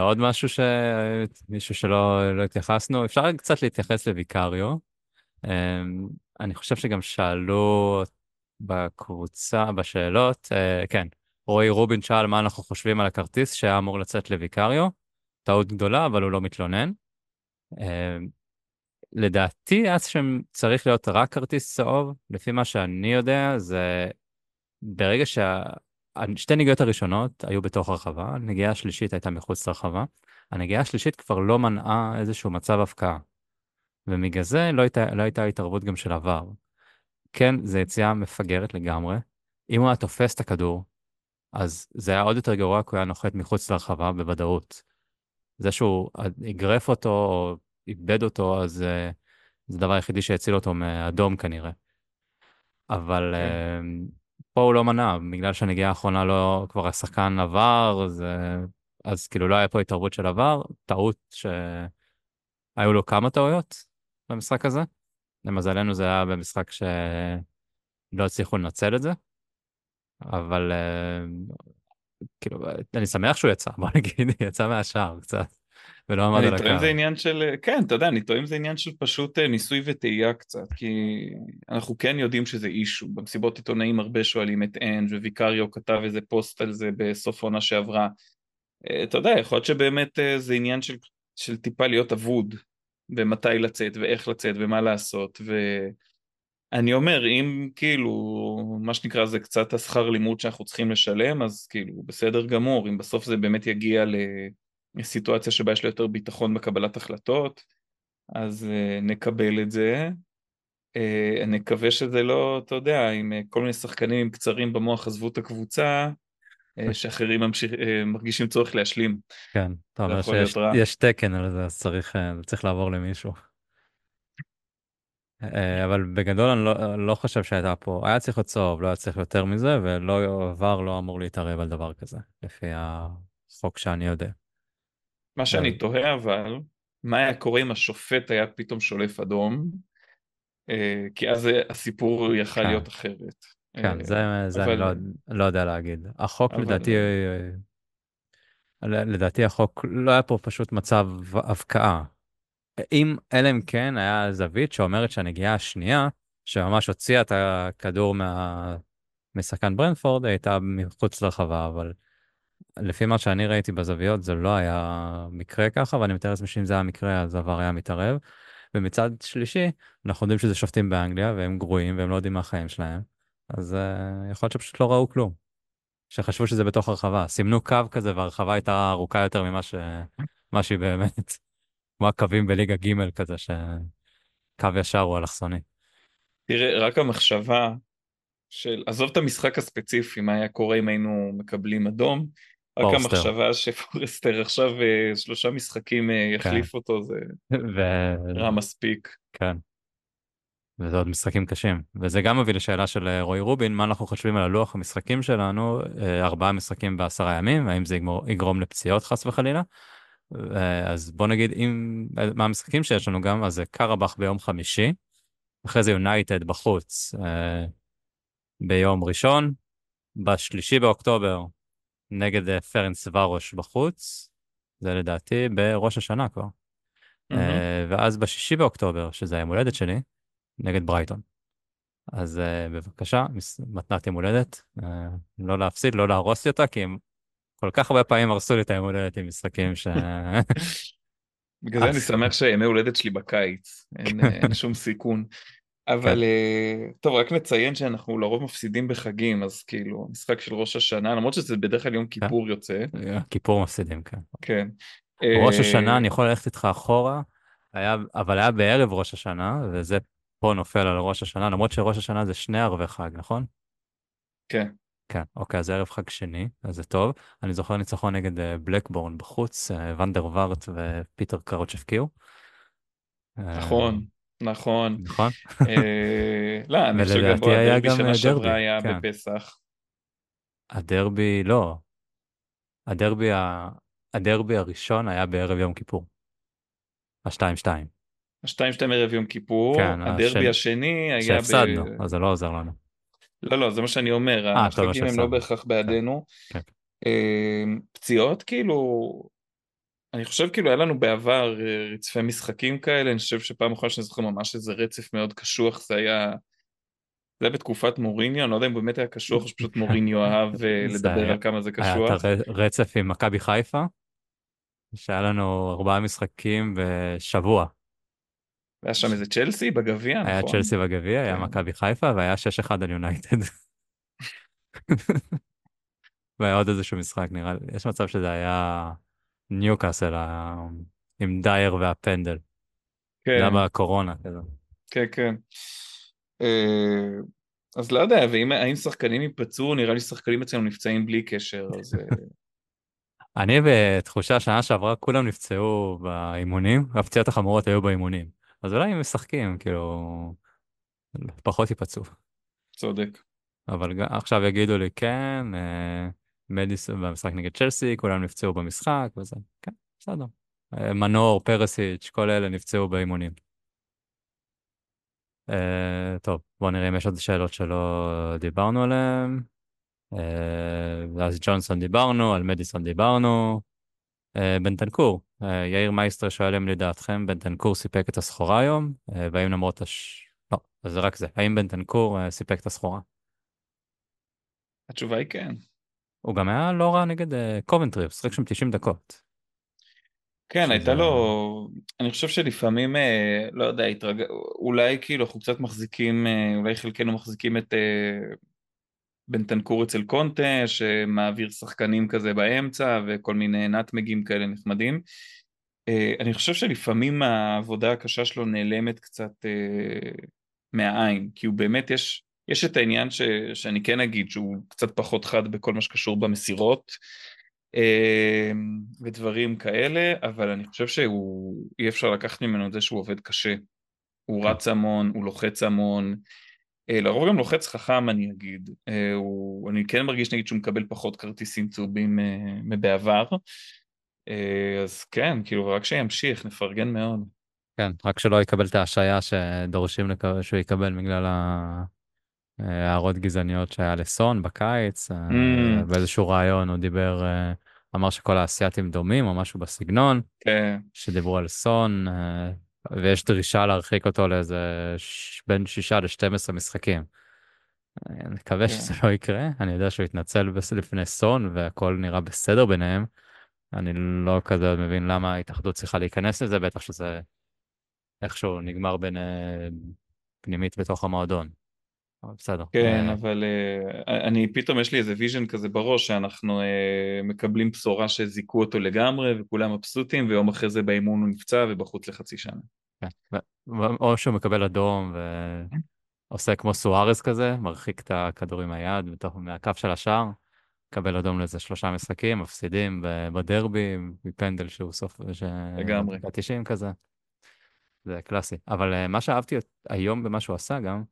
[SPEAKER 1] עוד משהו שמישהו שלא לא התייחסנו, אפשר קצת להתייחס לוויקריו. Uh, אני חושב שגם שאלו בקבוצה, בשאלות, כן, רועי רובין שאל מה אנחנו חושבים על הכרטיס שהיה אמור לצאת לוויקריו. טעות גדולה, אבל הוא לא מתלונן. לדעתי, אז שצריך להיות רק כרטיס צהוב, לפי מה שאני יודע, זה ברגע שה... שתי נגיעות הראשונות היו בתוך הרחבה, הנגיעה השלישית הייתה מחוץ לרחבה. הנגיעה השלישית כבר לא מנעה איזשהו מצב הפקעה. ומגלל זה לא הייתה, לא הייתה התערבות גם של עבר. כן, זו יציאה מפגרת לגמרי. אם הוא היה תופס את הכדור, אז זה היה עוד יותר גרוע, כי הוא היה נוחת מחוץ לרחבה בוודאות. זה שהוא אגרף אותו או איבד אותו, אז uh, זה הדבר היחידי שהציל אותו מאדום כנראה. אבל okay. פה הוא לא מנע, בגלל שהנגיעה האחרונה לא, כבר השחקן עבר, אז, אז כאילו לא היה פה התערבות של עבר, טעות שהיו לו כמה טעויות במשחק הזה. למזלנו זה היה במשחק שלא הצליחו לנצל את זה, אבל כאילו, אני שמח שהוא יצא, בוא נגיד, יצא מהשער קצת. ולא עמד על הקו. אני טועה
[SPEAKER 2] אם זה עניין של, כן, אתה יודע, אני טועה אם זה עניין של פשוט אה, ניסוי וטעייה קצת, כי אנחנו כן יודעים שזה אישו, במסיבות עיתונאים הרבה שואלים את אנג' וויקריו כתב איזה פוסט על זה בסוף העונה שעברה. אה, אתה יודע, יכול להיות שבאמת אה, זה עניין של, של טיפה להיות אבוד, במתי לצאת ואיך לצאת ומה לעשות, ואני אומר, אם כאילו, מה שנקרא זה קצת השכר לימוד שאנחנו צריכים לשלם, אז כאילו, בסדר גמור, אם בסוף זה באמת יגיע ל... סיטואציה שבה יש לו יותר ביטחון בקבלת החלטות, אז uh, נקבל את זה. Uh, אני מקווה שזה לא, אתה יודע, עם uh, כל מיני שחקנים קצרים במוח עזבו את הקבוצה, uh, שאחרים ממשיך, מרגישים צורך להשלים.
[SPEAKER 1] כן, אתה אומר שיש תקן על זה, אז צריך, צריך לעבור למישהו. אבל בגדול אני לא, לא חושב שהייתה פה, היה צריך להיות צהוב, לא היה צריך יותר מזה, ולא עבר לא אמור להתערב על דבר כזה, לפי החוק שאני יודע.
[SPEAKER 2] מה שאני תוהה אבל, מה היה קורה אם השופט היה פתאום שולף אדום, אה, כי אז הסיפור יכל כן. להיות אחרת.
[SPEAKER 1] כן, זה, זה אבל... אני לא, לא יודע להגיד. החוק אבל... לדעתי, לדעתי החוק, לא היה פה פשוט מצב הבקעה. אם, אלא אם כן היה זווית שאומרת שהנגיעה השנייה, שממש הוציאה את הכדור מה... משחקן ברנפורד, הייתה מחוץ לרחבה, אבל לפי מה שאני ראיתי בזוויות, זה לא היה מקרה ככה, ואני מתאר לעצמי שאם זה היה מקרה, אז עבר היה מתערב. ומצד שלישי, אנחנו יודעים שזה שופטים באנגליה, והם גרועים, והם לא יודעים מה החיים שלהם. אז uh, יכול להיות שפשוט לא ראו כלום. שחשבו שזה בתוך הרחבה. סימנו קו כזה, והרחבה הייתה ארוכה יותר ממה ש... שהיא באמת. כמו הקווים בליגה ג' כזה, שקו ישר הוא אלכסוני.
[SPEAKER 2] תראה, רק המחשבה של, עזוב את המשחק הספציפי, מה היה קורה אם היינו מקבלים אדום, רק המחשבה שפורסטר עכשיו אה, שלושה משחקים אה, יחליף כן. אותו זה ו... רע מספיק.
[SPEAKER 1] כן. וזה עוד משחקים קשים. וזה גם מביא לשאלה של אה, רועי רובין, מה אנחנו חושבים על הלוח המשחקים שלנו, ארבעה משחקים בעשרה ימים, האם זה יגמור, יגרום לפציעות חס וחלילה? אז בוא נגיד, אם, מה המשחקים שיש לנו גם, אז זה קרבאח ביום חמישי, אחרי זה יונייטד בחוץ ביום ראשון, בשלישי באוקטובר נגד אה, פרנס ורוש בחוץ, זה לדעתי בראש השנה כבר. Mm-hmm. ואז בשישי באוקטובר, שזה היום הולדת שלי, נגד ברייטון. אז uh, בבקשה, מתנת יום הולדת, uh, לא להפסיד, לא להרוס לי אותה, כי הם כל כך הרבה פעמים הרסו לי את היום הולדת עם משחקים ש...
[SPEAKER 2] בגלל זה אני שמח שימי הולדת שלי בקיץ, אין, אין שום סיכון. אבל אה, טוב, רק נציין שאנחנו לרוב מפסידים בחגים, אז כאילו, משחק של ראש השנה, למרות שזה בדרך כלל יום כיפור יוצא.
[SPEAKER 1] כיפור מפסידים, כן.
[SPEAKER 2] כן.
[SPEAKER 1] ראש השנה,
[SPEAKER 2] אה,
[SPEAKER 1] אני יכול ללכת איתך אחורה, היה, אבל היה בערב ראש השנה, וזה פה נופל על ראש השנה, למרות שראש השנה זה שני ערבי חג, נכון?
[SPEAKER 2] כן.
[SPEAKER 1] כן, אוקיי, אז זה ערב חג שני, אז זה טוב. אני זוכר ניצחון נגד אה, בלקבורן בחוץ, אה, ונדר וארט ופיטר קראוץ' הבקיעו.
[SPEAKER 2] נכון, נכון.
[SPEAKER 1] נכון?
[SPEAKER 2] אה, לא, אני חושב גם
[SPEAKER 1] ולדעתי
[SPEAKER 2] בו, הדרבי שנה
[SPEAKER 1] אה,
[SPEAKER 2] שעברה היה
[SPEAKER 1] כן.
[SPEAKER 2] בפסח.
[SPEAKER 1] הדרבי, לא. הדרבי, ה... הדרבי הראשון היה בערב יום כיפור. השתיים שתיים.
[SPEAKER 2] השתיים שתיים ערב יום כיפור,
[SPEAKER 1] כן,
[SPEAKER 2] הדרבי
[SPEAKER 1] השני-
[SPEAKER 2] השני היה ב...
[SPEAKER 1] שהפסדנו, אז זה לא עוזר לנו.
[SPEAKER 2] לא, לא, זה מה שאני אומר,
[SPEAKER 1] אה, טוב,
[SPEAKER 2] החגים הם לא. בהכרח בעדינו.
[SPEAKER 1] כן.
[SPEAKER 2] אה, פציעות, כאילו, אני חושב כאילו היה לנו בעבר אה, רצפי משחקים כאלה, אני חושב שפעם אחרונה שאני זוכר ממש איזה רצף מאוד קשוח, זה היה... זה היה בתקופת מוריניו, אני לא יודע אם באמת היה קשוח או שפשוט מוריניו אהב אה, לדבר
[SPEAKER 1] היה-
[SPEAKER 2] על כמה זה
[SPEAKER 1] היה
[SPEAKER 2] קשוח.
[SPEAKER 1] את הרצף עם מכבי חיפה, שהיה לנו ארבעה משחקים בשבוע.
[SPEAKER 2] היה שם איזה צ'לסי בגביע,
[SPEAKER 1] היה
[SPEAKER 2] נכון?
[SPEAKER 1] צ'לסי בגביע, היה
[SPEAKER 2] כן.
[SPEAKER 1] מכבי חיפה, והיה 6-1 על יונייטד. והיה עוד איזשהו משחק, נראה לי, יש מצב שזה היה ניוקאסל עם דייר והפנדל.
[SPEAKER 2] כן,
[SPEAKER 1] בקורונה כזה.
[SPEAKER 2] כן, כן. אה, אז לא יודע, ואם האם שחקנים ייפצעו, נראה לי שחקנים אצלנו נפצעים בלי קשר, אז אה,
[SPEAKER 1] אני בתחושה שנה שעברה כולם נפצעו באימונים, הפציעות החמורות היו באימונים. אז אולי הם משחקים, כאילו, פחות ייפצעו.
[SPEAKER 2] צודק.
[SPEAKER 1] אבל עכשיו יגידו לי, כן, אה, מדיסון במשחק נגד צ'לסי, כולם נפצעו במשחק וזה, כן, בסדר. אה, מנור, פרסיץ', כל אלה נפצעו באימונים. אה, טוב, בואו נראה אם יש עוד שאלות שלא דיברנו עליהן. אה, אז ג'ונסון דיברנו, על מדיסון דיברנו. אה, בנטנקור, אה, יאיר מייסטר שואל אם לדעתכם בנטנקור סיפק את הסחורה היום, אה, והאם למרות הש... לא, אז זה רק זה. האם בנטנקור אה, סיפק את הסחורה?
[SPEAKER 2] התשובה היא כן.
[SPEAKER 1] הוא גם היה לא רע נגד אה, קובנטרי, הוא שיחק שם 90 דקות.
[SPEAKER 2] כן,
[SPEAKER 1] שזה-
[SPEAKER 2] הייתה לו, אני חושב שלפעמים, אה, לא יודע, התרג... אולי כאילו אנחנו קצת מחזיקים, אה, אולי חלקנו מחזיקים את אה, בנטנקור אצל קונטה, שמעביר שחקנים כזה באמצע, וכל מיני נטמגים כאלה נחמדים. אה, אני חושב שלפעמים העבודה הקשה שלו נעלמת קצת אה, מהעין, כי הוא באמת, יש, יש את העניין ש, שאני כן אגיד שהוא קצת פחות חד בכל מה שקשור במסירות. אה, ודברים כאלה, אבל אני חושב שהוא, אי אפשר לקחת ממנו את זה שהוא עובד קשה. הוא. רץ המון, הוא לוחץ המון, אה, לרוב גם לוחץ חכם אני אגיד. אה, הוא, אני כן מרגיש נגיד שהוא מקבל פחות כרטיסים צהובים אה, מבעבר. אז כן, כאילו רק שימשיך, נפרגן מאוד.
[SPEAKER 1] כן, רק שלא יקבל את ההשעיה שדורשים לקבל, שהוא יקבל בגלל ה- הערות גזעניות שהיה לסון בקיץ. אה,
[SPEAKER 2] Mm.
[SPEAKER 1] באיזשהו ראיון הוא דיבר, אה, אמר שכל האסייתים דומים או משהו בסגנון,
[SPEAKER 2] כן,
[SPEAKER 1] שדיברו על סון, אה, ויש דרישה להרחיק אותו לאיזה ש... בין שישה ל-12 משחקים. אני מקווה
[SPEAKER 2] כן.
[SPEAKER 1] שזה לא יקרה, אני יודע שהוא התנצל לפני סון והכל נראה בסדר ביניהם. אני לא כזה מבין למה ההתאחדות צריכה להיכנס לזה, בטח שזה איכשהו נגמר בין פנימית בתוך המועדון. אבל בסדר.
[SPEAKER 2] כן,
[SPEAKER 1] אה,
[SPEAKER 2] אבל אה, אני פתאום יש לי איזה vision כזה בראש שאנחנו אה, מקבלים בשורה שזיכו אותו לגמרי וכולם מבסוטים ויום אחרי זה באימון הוא נפצע ובחוץ לחצי שנה.
[SPEAKER 1] כן. או שהוא מקבל אדום ועושה כמו סוארז כזה, מרחיק את הכדור עם היד מהקו של השער, מקבל אדום לאיזה שלושה משחקים, מפסידים בדרבי, מפנדל שהוא סוף,
[SPEAKER 2] לגמרי.
[SPEAKER 1] בדקה 90 כזה. זה קלאסי. אבל אה, מה שאהבתי היום במה שהוא עשה גם, אה,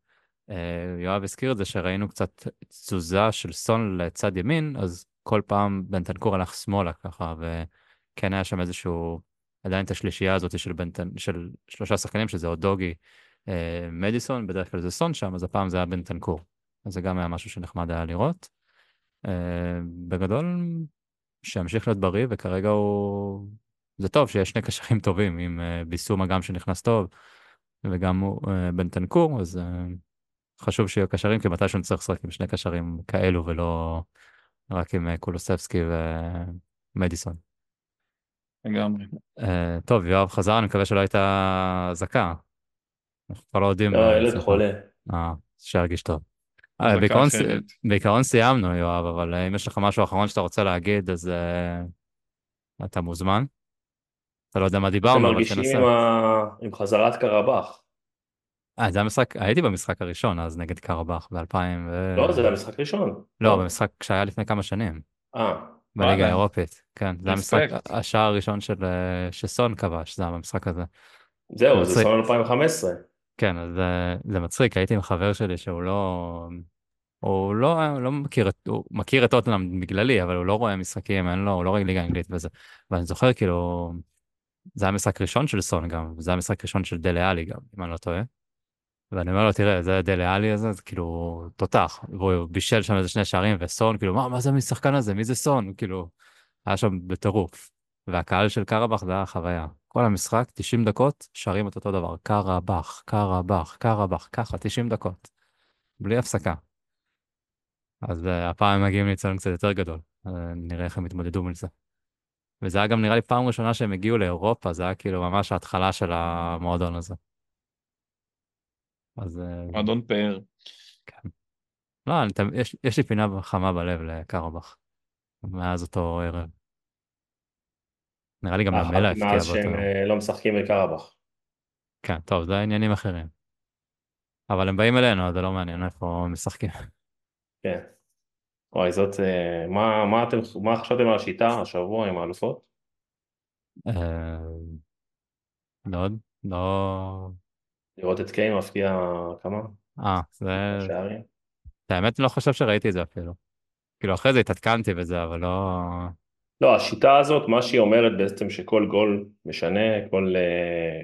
[SPEAKER 1] יואב הזכיר את זה שראינו קצת תזוזה של סון לצד ימין, אז כל פעם בנטנקור הלך שמאלה ככה, וכן היה שם איזשהו, עדיין את השלישייה הזאת של, בנטנ... של שלושה שחקנים, שזה עוד דוגי, אה, מדיסון, בדרך כלל זה סון שם, אז הפעם זה היה בנטנקור. אז זה גם היה משהו שנחמד היה לראות. אה, בגדול, שימשיך להיות בריא, וכרגע הוא... זה טוב שיש שני קשרים טובים, עם אה, ביסומה גם שנכנס טוב, וגם אה, בנטנקור, אז אה, חשוב שיהיו קשרים, כי מתישהו נצטרך לשחק עם שני קשרים כאלו, ולא רק עם אה, קולוספסקי ומדיסון.
[SPEAKER 2] לגמרי.
[SPEAKER 1] אה, טוב, יואב חזר, אני מקווה שלא הייתה אזעקה. אנחנו כבר לא יודעים.
[SPEAKER 3] לא, ילד. חולה.
[SPEAKER 1] אה, שירגיש טוב. אה, בעיקרון. בעיקרון סיימנו, יואב, אבל אם יש לך משהו אחרון שאתה רוצה להגיד, אז אה, אתה מוזמן. אתה לא יודע מה
[SPEAKER 3] אתם
[SPEAKER 1] דיברנו, אבל
[SPEAKER 3] מרגישים
[SPEAKER 1] תנסה.
[SPEAKER 3] עם, ה... עם חזרת קרבאח.
[SPEAKER 1] אה, זה המשחק, הייתי במשחק הראשון אז נגד קרבאח ב-2000 ו...
[SPEAKER 3] לא, זה המשחק ראשון.
[SPEAKER 1] לא, במשחק שהיה לפני כמה שנים,
[SPEAKER 3] אה,
[SPEAKER 1] בליגה. האירופית. כן, זה המשחק. השער הראשון של אה, שסון כבש, זה היה במשחק הזה.
[SPEAKER 3] זהו, זה. סון 2015.
[SPEAKER 1] כן, אז אה, זה מצחיק, הייתי עם חבר שלי שהוא לא... הוא לא, לא מכיר הוא מכיר את טוטנאם בגללי, אבל הוא לא רואה משחקים, אין לו, הוא לא רואה ליגה אנגלית וזה. ואני זוכר כאילו, זה היה משחק ראשון של סון גם, זה היה משחק ראשון של דלה עלי גם, אם אני לא טועה. ואני אומר לו, תראה, זה דלה עלי הזה, זה כאילו תותח, והוא בישל שם איזה שני שערים, וסון, כאילו, מה, מה זה המשחקן הזה, מי זה סון? כאילו, היה שם בטירוף. והקהל של קרבאח זה היה חוויה. כל המשחק, 90 דקות, שרים את אותו דבר, קרבאח, קרבאח, קרבאח, ככה, 90 דקות. בלי הפסקה. אז uh, הפעם הם מגיעים לאצטדיון קצת יותר גדול, uh, נראה איך הם יתמודדו מול זה. וזה היה גם נראה לי פעם ראשונה שהם הגיעו לאירופה, זה היה כאילו ממש ההתחלה של המועדון הזה. אז uh,
[SPEAKER 2] מועדון פאר.
[SPEAKER 1] לא, אני, תמ- יש, יש לי פינה חמה בלב לקרבאח, מאז אותו ערב. נראה לי גם
[SPEAKER 3] אה,
[SPEAKER 1] למלה
[SPEAKER 3] חשבתי
[SPEAKER 1] הפתיע
[SPEAKER 3] מאז
[SPEAKER 1] באותו
[SPEAKER 3] שהם. אה, לא משחקים בקרבאח.
[SPEAKER 1] כן, טוב, זה עניינים אחרים. אבל הם באים אלינו, אז זה לא מעניין איפה הם משחקים.
[SPEAKER 3] כן. וואי, זאת... אה, מה, מה אתם... מה חשבתם על השיטה השבוע עם האלופות?
[SPEAKER 1] אה, לא, לא...
[SPEAKER 3] לראות את קיין מפקיע כמה?
[SPEAKER 1] אה, זה...
[SPEAKER 3] שערים?
[SPEAKER 1] האמת, אני לא חושב שראיתי את זה אפילו. כאילו, אחרי זה התעדכנתי בזה, אבל לא...
[SPEAKER 3] לא, השיטה הזאת, מה שהיא אומרת בעצם שכל גול משנה, כל אה,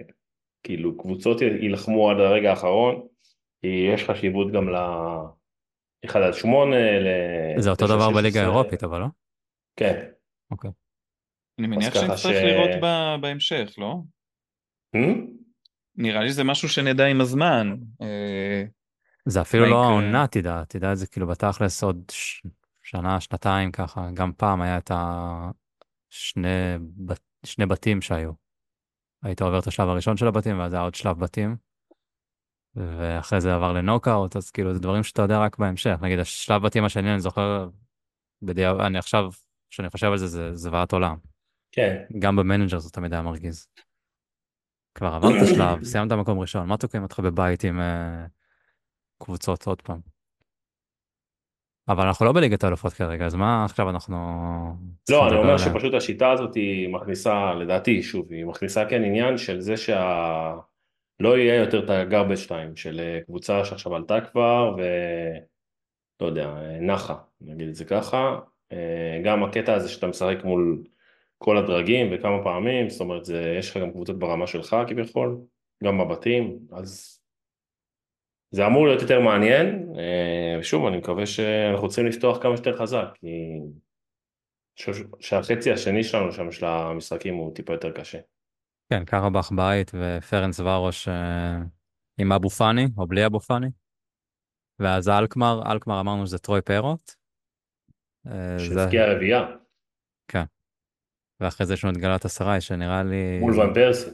[SPEAKER 3] כאילו קבוצות יילחמו עד הרגע האחרון, כי יש חשיבות גם ל... 1 עד 8, ל...
[SPEAKER 1] זה אותו
[SPEAKER 3] 9,
[SPEAKER 1] דבר
[SPEAKER 3] 16.
[SPEAKER 1] בליגה האירופית, אבל לא?
[SPEAKER 3] כן.
[SPEAKER 1] אוקיי.
[SPEAKER 2] אני מניח שנצטרך
[SPEAKER 3] ש-
[SPEAKER 2] לראות בהמשך, לא? נראה לי שזה משהו שנדע עם הזמן. אה,
[SPEAKER 1] זה אפילו לא
[SPEAKER 2] יקרה?
[SPEAKER 1] העונה, תדע, תדע את זה כאילו בתכלס עוד. שנה, שנתיים ככה, גם פעם היה את השני בת... שני בתים שהיו. היית עובר את השלב הראשון של הבתים, ואז היה עוד שלב בתים, ואחרי זה עבר לנוקאוט, אז כאילו זה דברים שאתה יודע רק בהמשך. נגיד השלב בתים השני, אני זוכר, בדיעבד, אני עכשיו, כשאני חושב על זה, זה זוועת עולם.
[SPEAKER 3] כן.
[SPEAKER 1] גם במנג'ר זה תמיד היה מרגיז. כבר עברת שלב, סיימת מקום ראשון, מה תוקעים אותך בבית עם אה, קבוצות עוד פעם? אבל אנחנו לא בליגת האלופות כרגע, אז מה עכשיו אנחנו...
[SPEAKER 3] לא, אני אומר? שפשוט השיטה הזאת היא מכניסה, לדעתי, שוב, היא מכניסה כן עניין של זה שה... לא יהיה יותר את הגרבג' טיים של אה, קבוצה שעכשיו עלתה כבר ו... לא יודע, נחה, נגיד את זה ככה. אה, גם הקטע הזה שאתה משחק מול כל הדרגים וכמה פעמים, זאת אומרת, זה, יש לך גם קבוצות ברמה שלך כביכול, גם בבתים, אז זה אמור להיות יותר מעניין, אה, ושוב, אני מקווה שאנחנו צריכים לפתוח כמה שיותר חזק, כי שהחצי השני שלנו שם של המשחקים הוא טיפה יותר קשה.
[SPEAKER 1] כן, קרבאח בית ופרנס ורוש אה, עם אבו פאני, או בלי אבו פאני. ואז אלקמר, אלקמר אמרנו שזה טרוי פיירוט. אה, זה-
[SPEAKER 3] שהבקיע רביעייה
[SPEAKER 1] ואחרי זה יש לנו את גלת אסריי, שנראה לי...
[SPEAKER 3] מול ון פרסי,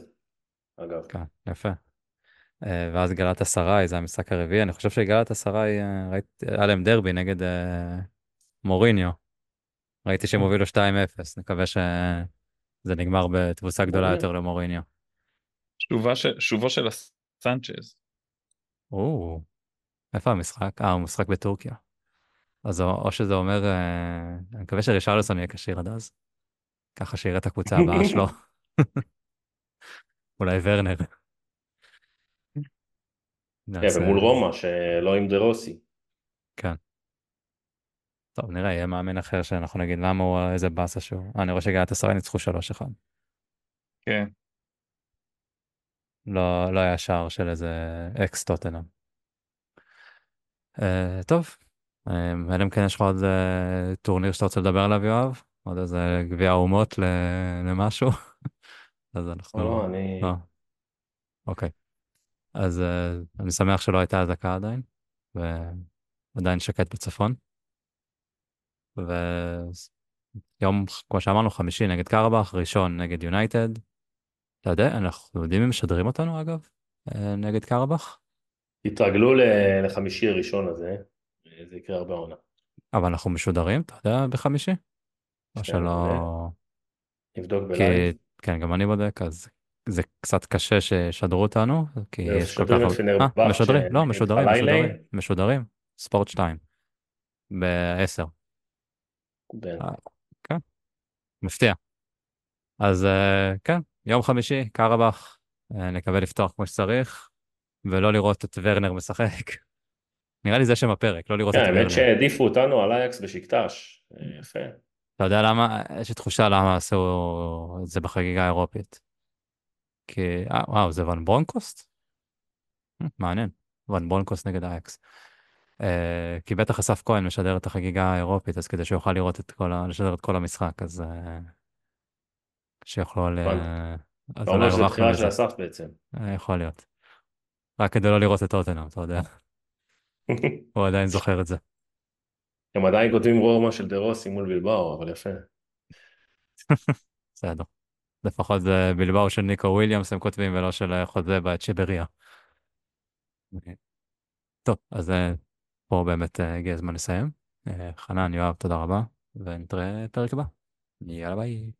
[SPEAKER 3] אגב.
[SPEAKER 1] כן, יפה. אה, ואז גלת אסריי, זה המשחק הרביעי. אני חושב שגלת אסריי, אה, ראיתי, היה להם דרבי נגד אה, מוריניו. ראיתי שהם הובילו 2-0, נקווה שזה נגמר בתבוסה גדולה
[SPEAKER 3] מוריניו.
[SPEAKER 1] יותר למוריניו.
[SPEAKER 2] שובה של- שובו של הסנצ'ז.
[SPEAKER 1] או, איפה המשחק? אה, הוא משחק בטורקיה. אז או, או שזה אומר, אה, אני מקווה שרישרלסון יהיה כשיר עד אז. ככה שיראה את הקבוצה הבאה שלו. אולי ורנר.
[SPEAKER 3] כן, ומול רומא, שלא עם דה רוסי.
[SPEAKER 1] טוב, נראה, יהיה מאמין אחר שאנחנו נגיד למה הוא, איזה באסה שהוא. אה, אני רואה שגלת עשרה ניצחו 3-1.
[SPEAKER 2] כן.
[SPEAKER 1] לא, לא היה שער של איזה אקס טוטנאם. אה, טוב, אה, אלא אם כן יש לך עוד טורניר שאתה רוצה לדבר עליו, יואב? עוד איזה גביע האומות ל- למשהו? אז אנחנו...
[SPEAKER 3] לא, אני...
[SPEAKER 1] לא. אוקיי. אז אה, אני שמח שלא הייתה אזעקה עדיין, ועדיין שקט בצפון. ויום, כמו שאמרנו, חמישי נגד קרבאח, ראשון נגד יונייטד. אתה יודע, אנחנו יודעים אם משדרים אותנו אגב? אה, נגד קרבח,
[SPEAKER 3] התרגלו לחמישי הראשון הזה, זה יקרה הרבה עונה.
[SPEAKER 1] אבל אנחנו משודרים, אתה יודע, בחמישי? או
[SPEAKER 3] שנייה,
[SPEAKER 1] שלא...
[SPEAKER 3] נבדוק בלייב.
[SPEAKER 1] כן, גם אני בודק, אז זה קצת קשה שישדרו אותנו, כי יש כל כך... אה, משדרים, לא, משודרים. משודרים, משודרים, ספורט 2, ב-10,
[SPEAKER 3] בין-
[SPEAKER 1] כן, מפתיע. אז אה, כן, יום חמישי, קרבח, אה, נקווה לפתוח כמו שצריך, ולא לראות את ורנר משחק. נראה לי זה שם הפרק, לא לראות
[SPEAKER 3] כן,
[SPEAKER 1] את
[SPEAKER 3] האמת
[SPEAKER 1] ורנר.
[SPEAKER 3] שהעדיפו אותנו על אייקס בשקטש, אה, יפה.
[SPEAKER 1] אתה יודע למה? יש לי תחושה למה עשו את זה בחגיגה האירופית. כי, אה, וואו, זה ון ברונקוסט? אה, מעניין, ון ברונקוסט נגד אייקס. אה, כי בטח אסף כהן משדר את החגיגה האירופית, אז כדי שיוכל לראות את כל ה... לשדר את כל המשחק, אז אה, שיוכלו... ל-. אז
[SPEAKER 3] אתה אומר שזה בחירה של. אסף בעצם.
[SPEAKER 1] אה, יכול להיות. רק כדי לא לראות את טוטנאם, אתה יודע. הוא עדיין זוכר את זה.
[SPEAKER 3] הם עדיין כותבים רומא של דה רוסי מול בלבאו, אבל יפה.
[SPEAKER 1] בסדר. לפחות זה בלבאו של ניקו וויליאמס הם כותבים ולא של חוזה באצ'בריה. טוב, אז אה, פה באמת אה, הגיע הזמן לסיים. אה, חנן, יואב, תודה רבה, ונתראה בפרק הבא. יאללה ביי.